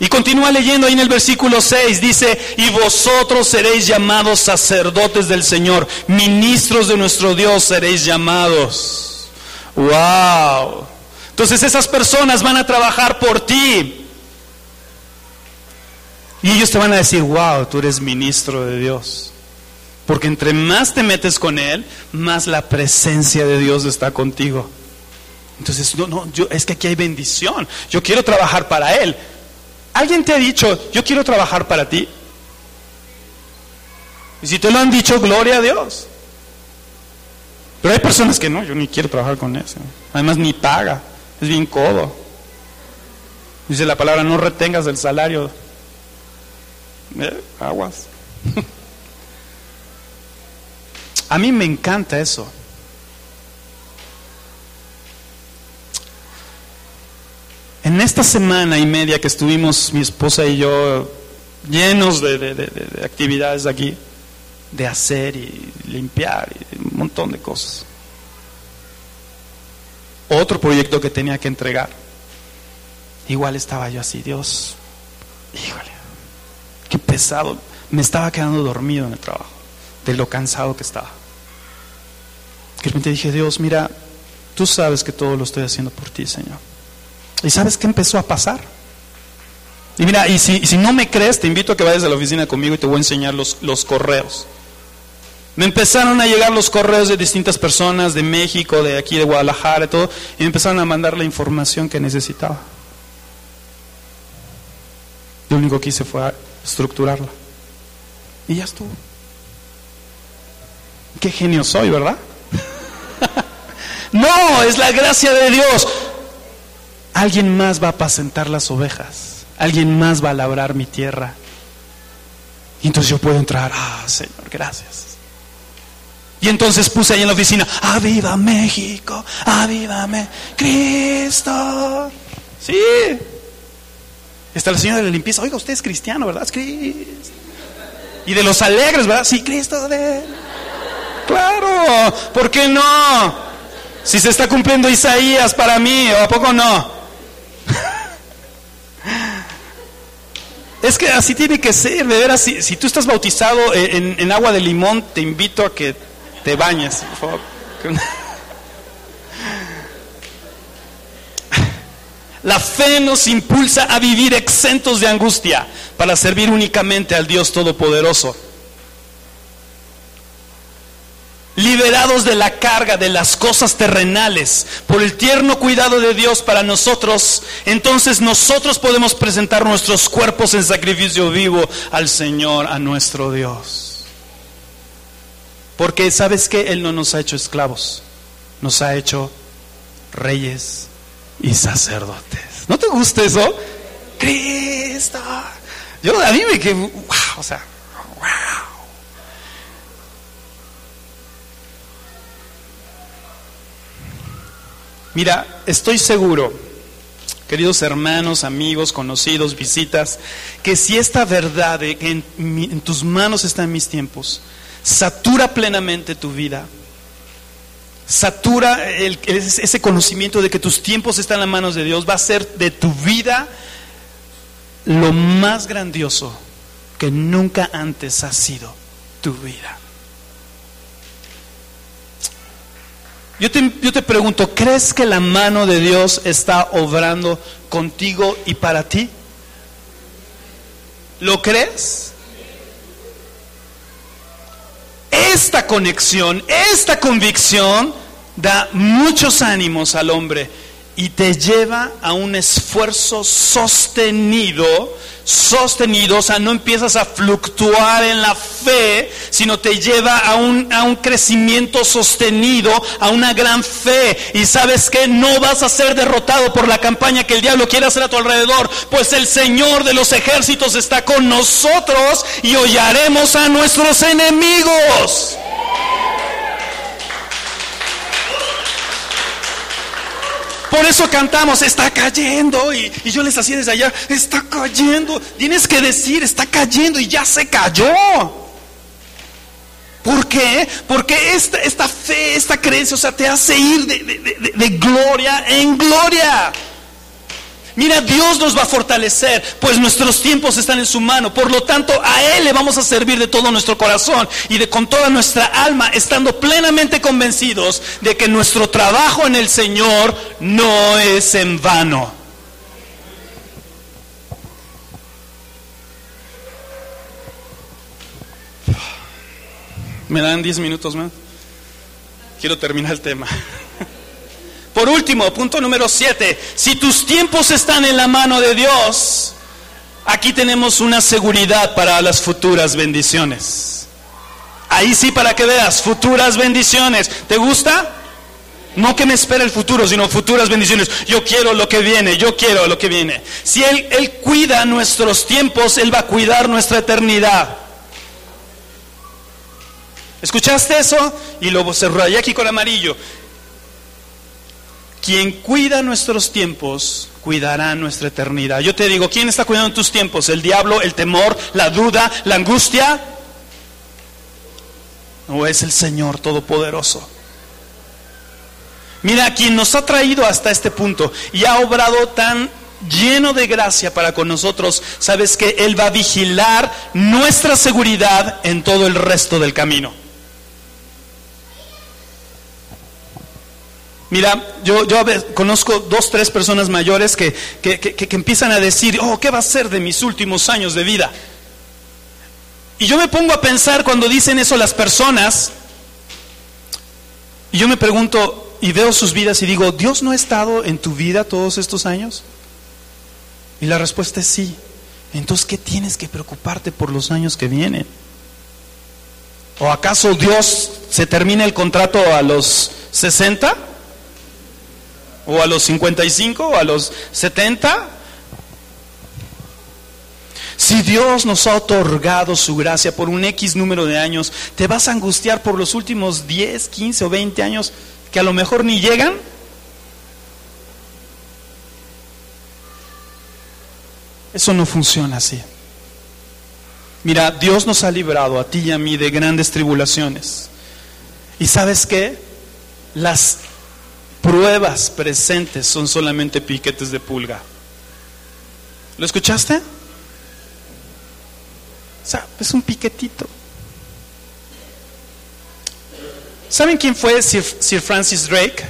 Y continúa leyendo ahí en el versículo 6, dice, y vosotros seréis llamados sacerdotes del Señor, ministros de nuestro Dios seréis llamados. ¡Wow! Entonces esas personas van a trabajar por ti. Y ellos te van a decir, wow, tú eres ministro de Dios. Porque entre más te metes con Él, más la presencia de Dios está contigo. Entonces, no, no, yo, es que aquí hay bendición. Yo quiero trabajar para Él. ¿Alguien te ha dicho, yo quiero trabajar para ti? Y si te lo han dicho, gloria a Dios. Pero hay personas que no, yo ni quiero trabajar con eso. Además, ni paga. Es bien codo. Dice la palabra, no retengas el salario. Eh, aguas. a mí me encanta eso. En esta semana y media que estuvimos mi esposa y yo llenos de, actividades aquí, de hacer y limpiar y un montón de cosas. Otro proyecto que tenía que entregar. Igual estaba yo así, Dios, híjole, qué pesado. Me estaba quedando dormido en el trabajo, de lo cansado que estaba. De repente dije, Dios, mira, tú sabes que todo lo estoy haciendo por ti, Señor. ¿Y sabes qué empezó a pasar? Y mira, y si, no me crees, te invito a que vayas a la oficina conmigo y te voy a enseñar los, los correos. Me empezaron a llegar los correos de distintas personas de México, de aquí, de Guadalajara y todo, y me empezaron a mandar la información que necesitaba. Lo único que hice fue estructurarla. Y ya estuvo. Qué genio soy, ¿verdad? no, es la gracia de Dios. Alguien más va a apacentar las ovejas. Alguien más va a labrar mi tierra. Y entonces yo puedo entrar. Ah, Señor, gracias. Y entonces puse ahí en la oficina, ¡Aviva México! ¡Avívame Cristo! Sí. Está la señora de la limpieza. Oiga, usted es cristiano, ¿verdad? Es Cristo. Y de los alegres, ¿verdad? Sí, Cristo de... Claro, ¿por qué no? Si se está cumpliendo Isaías para mí, ¿o a poco no? Es que así tiene que ser, de veras, si, tú estás bautizado en, en, agua de limón, te invito a que te bañes, por favor. La fe nos impulsa a vivir exentos de angustia para servir únicamente al Dios Todopoderoso. Liberados de la carga de las cosas terrenales por el tierno cuidado de Dios para nosotros, entonces nosotros podemos presentar nuestros cuerpos en sacrificio vivo al Señor, a nuestro Dios. Porque sabes que Él no nos ha hecho esclavos, nos ha hecho reyes y sacerdotes. ¿No te gusta eso? Cristo. Yo a mí me que wow, o sea, Mira, estoy seguro, queridos hermanos, amigos, conocidos, visitas, que si esta verdad de que en, en tus manos están mis tiempos, satura plenamente tu vida, satura ese conocimiento de que tus tiempos están en las manos de Dios, va a ser de tu vida lo más grandioso que nunca antes ha sido tu vida. Yo te, yo te pregunto, ¿crees que la mano de Dios está obrando contigo y para ti? ¿Lo crees? Esta conexión, esta convicción da muchos ánimos al hombre y te lleva a un esfuerzo sostenido, sostenido, o sea, no empiezas a fluctuar en la fe, sino te lleva a un, a un crecimiento sostenido, a una gran fe. Y sabes que no vas a ser derrotado por la campaña que el diablo quiere hacer a tu alrededor, pues el Señor de los ejércitos está con nosotros y hollaremos a nuestros enemigos. Por eso cantamos, está cayendo. Y, yo les hacía desde allá, está cayendo. Tienes que decir, está cayendo y ya se cayó. ¿Por qué? Porque esta, esta fe, esta creencia, o sea, te hace ir de gloria en gloria. Mira, Dios nos va a fortalecer, pues nuestros tiempos están en su mano. Por lo tanto, a Él le vamos a servir de todo nuestro corazón y de con toda nuestra alma, estando plenamente convencidos de que nuestro trabajo en el Señor no es en vano. ¿Me dan 10 minutos más? Quiero terminar el tema. Por último, punto número 7, si tus tiempos están en la mano de Dios, aquí tenemos una seguridad para las futuras bendiciones. Ahí sí para que veas, futuras bendiciones. ¿Te gusta? No que me espera el futuro, sino futuras bendiciones. Yo quiero lo que viene, yo quiero lo que viene. Si Él, Él cuida nuestros tiempos, Él va a cuidar nuestra eternidad. ¿Escuchaste eso? Y lo cerré aquí con amarillo. Quien cuida nuestros tiempos, cuidará nuestra eternidad. Yo te digo, ¿quién está cuidando tus tiempos? ¿El diablo, el temor, la duda, la angustia? ¿O es el Señor Todopoderoso? Mira, quien nos ha traído hasta este punto y ha obrado tan lleno de gracia para con nosotros, sabes que Él va a vigilar nuestra seguridad en todo el resto del camino. Mira, yo, conozco dos, tres personas mayores que, que, empiezan a decir, oh, ¿qué va a ser de mis últimos años de vida? Y yo me pongo a pensar cuando dicen eso las personas, y yo me pregunto y veo sus vidas y digo, ¿Dios no ha estado en tu vida todos estos años? Y la respuesta es sí. Entonces, ¿qué tienes que preocuparte por los años que vienen? ¿O acaso Dios se termina el contrato a los 60? ¿O a los 55? ¿O a los 70? Si Dios nos ha otorgado su gracia por un X número de años, ¿te vas a angustiar por los últimos 10, 15 o 20 años que a lo mejor ni llegan? Eso no funciona así. Mira, Dios nos ha librado a ti y a mí de grandes tribulaciones. ¿Y sabes qué? Las pruebas presentes son solamente piquetes de pulga. ¿Lo escuchaste? O sea, es un piquetito. ¿Saben quién fue Sir, Francis Drake?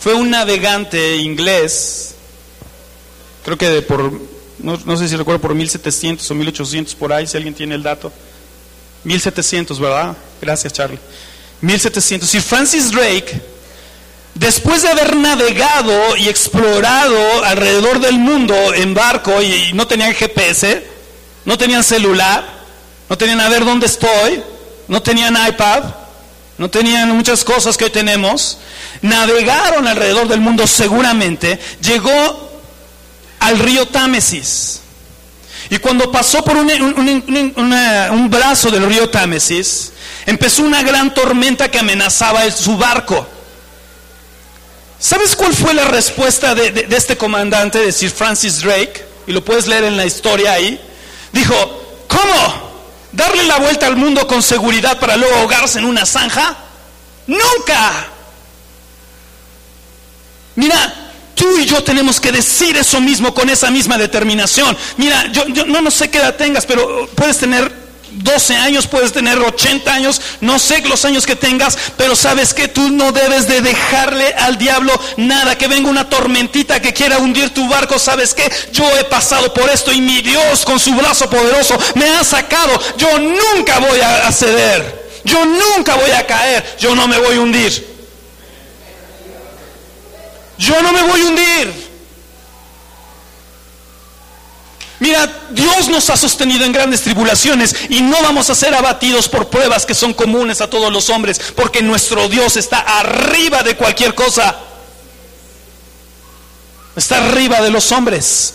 Fue un navegante inglés creo que de por, no, sé si recuerdo, por 1700 o 1800 por ahí, si alguien tiene el dato. 1700, ¿verdad? Gracias, Charlie. 1700. Y Francis Drake, después de haber navegado y explorado alrededor del mundo en barco y, no tenían GPS, no tenían celular, no tenían a ver dónde estoy, no tenían iPad, no tenían muchas cosas que hoy tenemos, navegaron alrededor del mundo seguramente, llegó al río Támesis. Y cuando pasó por un, brazo del río Támesis, empezó una gran tormenta que amenazaba su barco. ¿Sabes cuál fue la respuesta de, este comandante, de Sir Francis Drake? Y lo puedes leer en la historia ahí. Dijo, ¿cómo? ¿Darle la vuelta al mundo con seguridad para luego ahogarse en una zanja? Nunca. Mira, Tú y yo tenemos que decir eso mismo con esa misma determinación. Mira, yo, no, no sé qué edad tengas, pero puedes tener 12 años, puedes tener 80 años, no sé los años que tengas, pero sabes que tú no debes de dejarle al diablo nada, que venga una tormentita que quiera hundir tu barco, sabes que yo he pasado por esto y mi Dios con su brazo poderoso me ha sacado, yo nunca voy a ceder, yo nunca voy a caer, yo no me voy a hundir. Yo no me voy a hundir. Mira, Dios nos ha sostenido en grandes tribulaciones y no vamos a ser abatidos por pruebas que son comunes a todos los hombres, porque nuestro Dios está arriba de cualquier cosa. Está arriba de los hombres.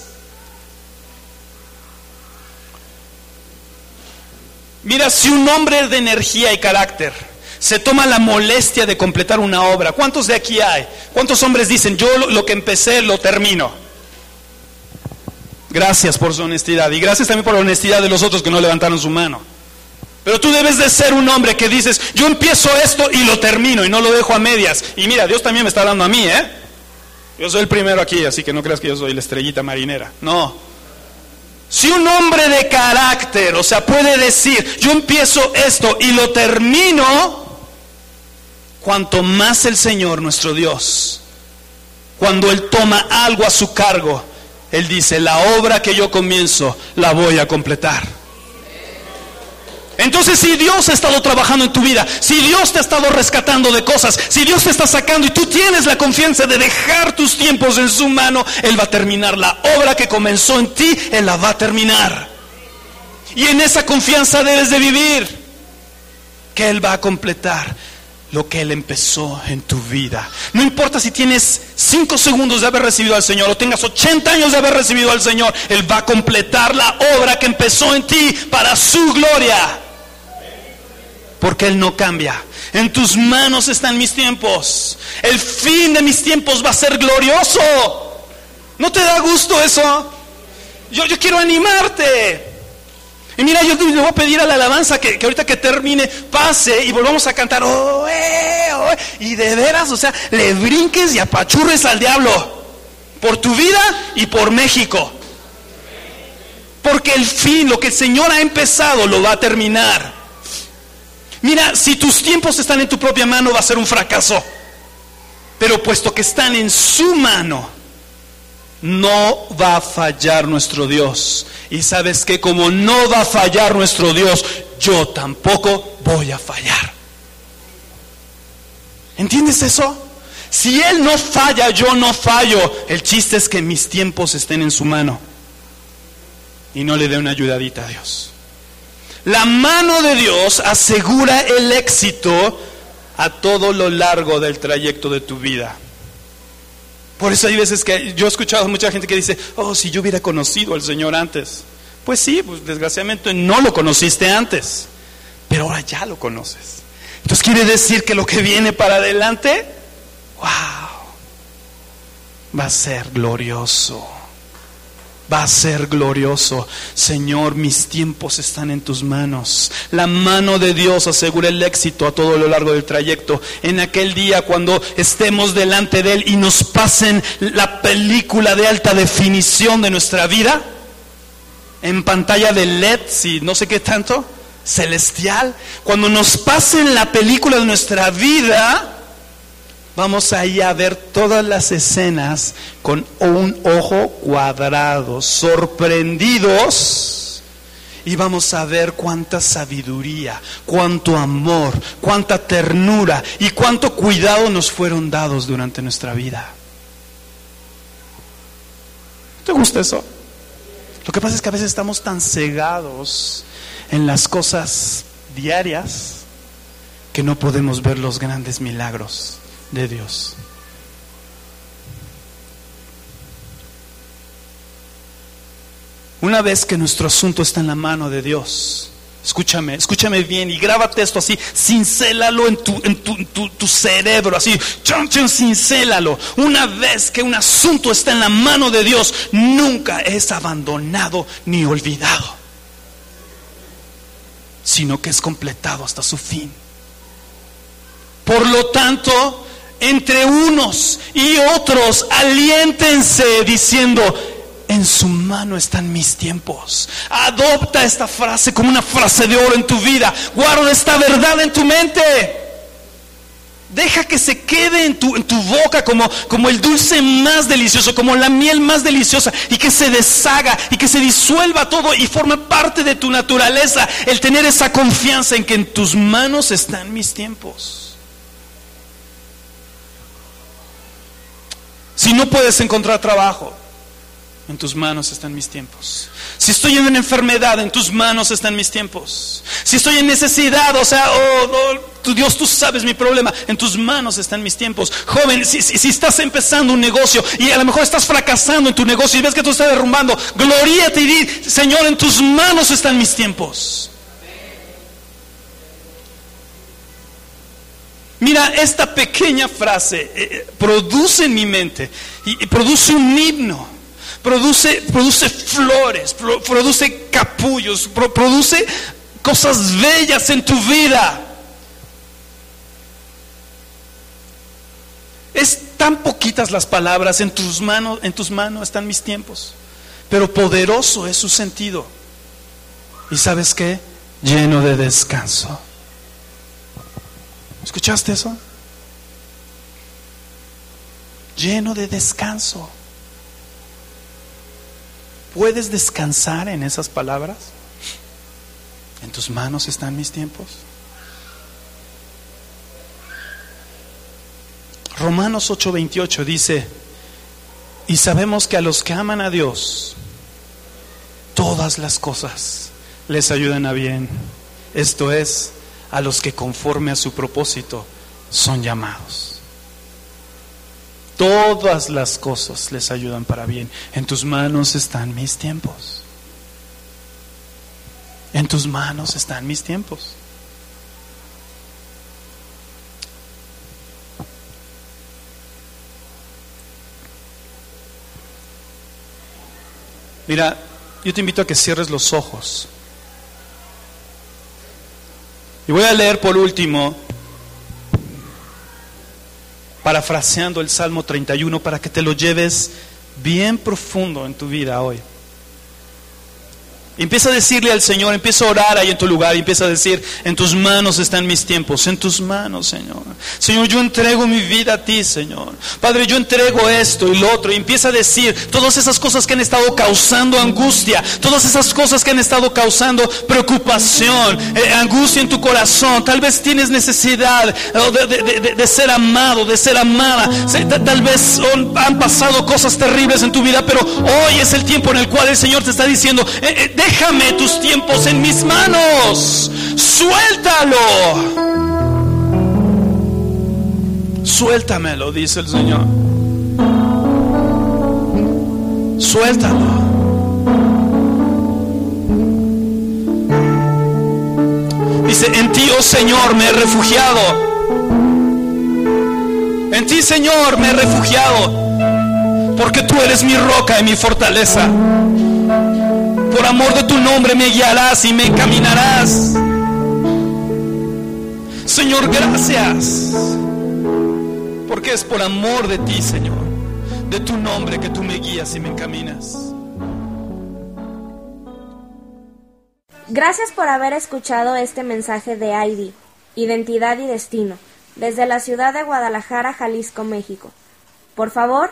Mira, si un hombre de energía y carácter se toma la molestia de completar una obra. ¿Cuántos de aquí hay? ¿Cuántos hombres dicen, yo lo, que empecé lo termino? Gracias por su honestidad y gracias también por la honestidad de los otros que no levantaron su mano. Pero tú debes de ser un hombre que dices, yo empiezo esto y lo termino y no lo dejo a medias. Y mira, Dios también me está hablando a mí, ¿eh? Yo soy el primero aquí, así que no creas que yo soy la estrellita marinera. No. Si un hombre de carácter, o sea, puede decir, yo empiezo esto y lo termino, cuanto más el Señor nuestro Dios, cuando Él toma algo a su cargo, Él dice, la obra que yo comienzo, la voy a completar. Entonces, si Dios ha estado trabajando en tu vida, si Dios te ha estado rescatando de cosas, si Dios te está sacando y tú tienes la confianza de dejar tus tiempos en su mano, Él va a terminar la obra que comenzó en ti, Él la va a terminar. Y en esa confianza debes de vivir, que Él va a completar lo que Él empezó en tu vida. No importa si tienes 5 segundos de haber recibido al Señor o tengas 80 años de haber recibido al Señor, Él va a completar la obra que empezó en ti para su gloria. Porque Él no cambia. En tus manos están mis tiempos. El fin de mis tiempos va a ser glorioso. ¿No te da gusto eso? Yo, yo quiero animarte. Y mira, yo le voy a pedir a la alabanza que, ahorita que termine pase y volvamos a cantar. Oh, eh, oh, eh". y de veras, o sea, le brinques y apachurres al diablo. Por tu vida y por México. Porque el fin, lo que el Señor ha empezado, lo va a terminar. Mira, si tus tiempos están en tu propia mano, va a ser un fracaso. Pero puesto que están en su mano, no va a fallar nuestro Dios. Y sabes que como no va a fallar nuestro Dios, yo tampoco voy a fallar. ¿Entiendes eso? Si Él no falla, yo no fallo. El chiste es que mis tiempos estén en su mano. y no le dé una ayudadita a Dios. La mano de Dios asegura el éxito a todo lo largo del trayecto de tu vida. Por eso hay veces que yo he escuchado a mucha gente que dice, oh, si yo hubiera conocido al Señor antes. Pues sí, pues desgraciadamente no lo conociste antes, pero ahora ya lo conoces. Entonces quiere decir que lo que viene para adelante, wow, va a ser glorioso. Va a ser glorioso. Señor, mis tiempos están en tus manos. La mano de Dios asegura el éxito a todo lo largo del trayecto. En aquel día cuando estemos delante de Él y nos pasen la película de alta definición de nuestra vida, en pantalla de LED, si no sé qué tanto, celestial, cuando nos pasen la película de nuestra vida, vamos ahí a ver todas las escenas con un ojo cuadrado, sorprendidos. Y vamos a ver cuánta sabiduría, cuánto amor, cuánta ternura y cuánto cuidado nos fueron dados durante nuestra vida. ¿Te gusta eso? Lo que pasa es que a veces estamos tan cegados en las cosas diarias que no podemos ver los grandes milagros de Dios. Una vez que nuestro asunto está en la mano de Dios, escúchame, escúchame bien y grábate esto así, cincélalo en tu, en tu, tu, cerebro, así, chon, chon, cincélalo. Una vez que un asunto está en la mano de Dios, nunca es abandonado ni olvidado sino que es completado hasta su fin. Por lo tanto, entre unos y otros, aliéntense diciendo, en su mano están mis tiempos. Adopta esta frase como una frase de oro en tu vida. Guarda esta verdad en tu mente. Deja que se quede en tu, en tu boca como, como el dulce más delicioso, como la miel más deliciosa, y que se deshaga y que se disuelva todo y forma parte de tu naturaleza el tener esa confianza en que en tus manos están mis tiempos. Si no puedes encontrar trabajo, en tus manos están mis tiempos. Si estoy en una enfermedad, en tus manos están mis tiempos. Si estoy en necesidad, o sea, oh, tu Dios, tú sabes mi problema, en tus manos están mis tiempos. Joven, si, si, estás empezando un negocio y a lo mejor estás fracasando en tu negocio y ves que tú estás derrumbando, gloríate y di, Señor, en tus manos están mis tiempos. Esta pequeña frase eh, eh, produce en mi mente y produce un himno produce, produce flores, produce capullos, produce cosas bellas en tu vida. Es tan poquitas las palabras, en tus manos, en tus manos están mis tiempos, pero poderoso es su sentido. ¿Y sabes qué? Lleno de descanso. ¿Escuchaste eso? Lleno de descanso. ¿Puedes descansar en esas palabras? ¿En tus manos están mis tiempos? Romanos 8:28 dice, y sabemos que a los que aman a Dios, todas las cosas les ayudan a bien. Esto es, a los que conforme a su propósito son llamados. Todas las cosas les ayudan para bien. En tus manos están mis tiempos. En tus manos están mis tiempos. Mira, yo te invito a que cierres los ojos. Y voy a leer por último parafraseando el Salmo 31 para que te lo lleves bien profundo en tu vida hoy. Empieza a decirle al Señor, empieza a orar ahí en tu lugar empieza a decir, en tus manos están mis tiempos, en tus manos, Señor. Señor, yo entrego mi vida a ti, Señor. Padre, yo entrego esto y lo otro. Empieza a decir todas esas cosas que han estado causando angustia, todas esas cosas que han estado causando preocupación, eh, angustia en tu corazón. Tal vez tienes necesidad eh, de, ser amado, de ser amada. Tal vez han pasado cosas terribles en tu vida, pero hoy es el tiempo en el cual el Señor te está diciendo, eh, déjame tus tiempos en mis manos, suéltalo. Suéltamelo, dice el Señor. Suéltalo. Dice, en ti, oh Señor, me he refugiado. En ti, Señor, me he refugiado. Porque tú eres mi roca y mi fortaleza. Por amor de tu nombre me guiarás y me encaminarás. Señor, gracias. Porque es por amor de ti, Señor, de tu nombre que tú me guías y me encaminas. Gracias por haber escuchado este mensaje de ID, Identidad y Destino, desde la ciudad de Guadalajara, Jalisco, México. Por favor,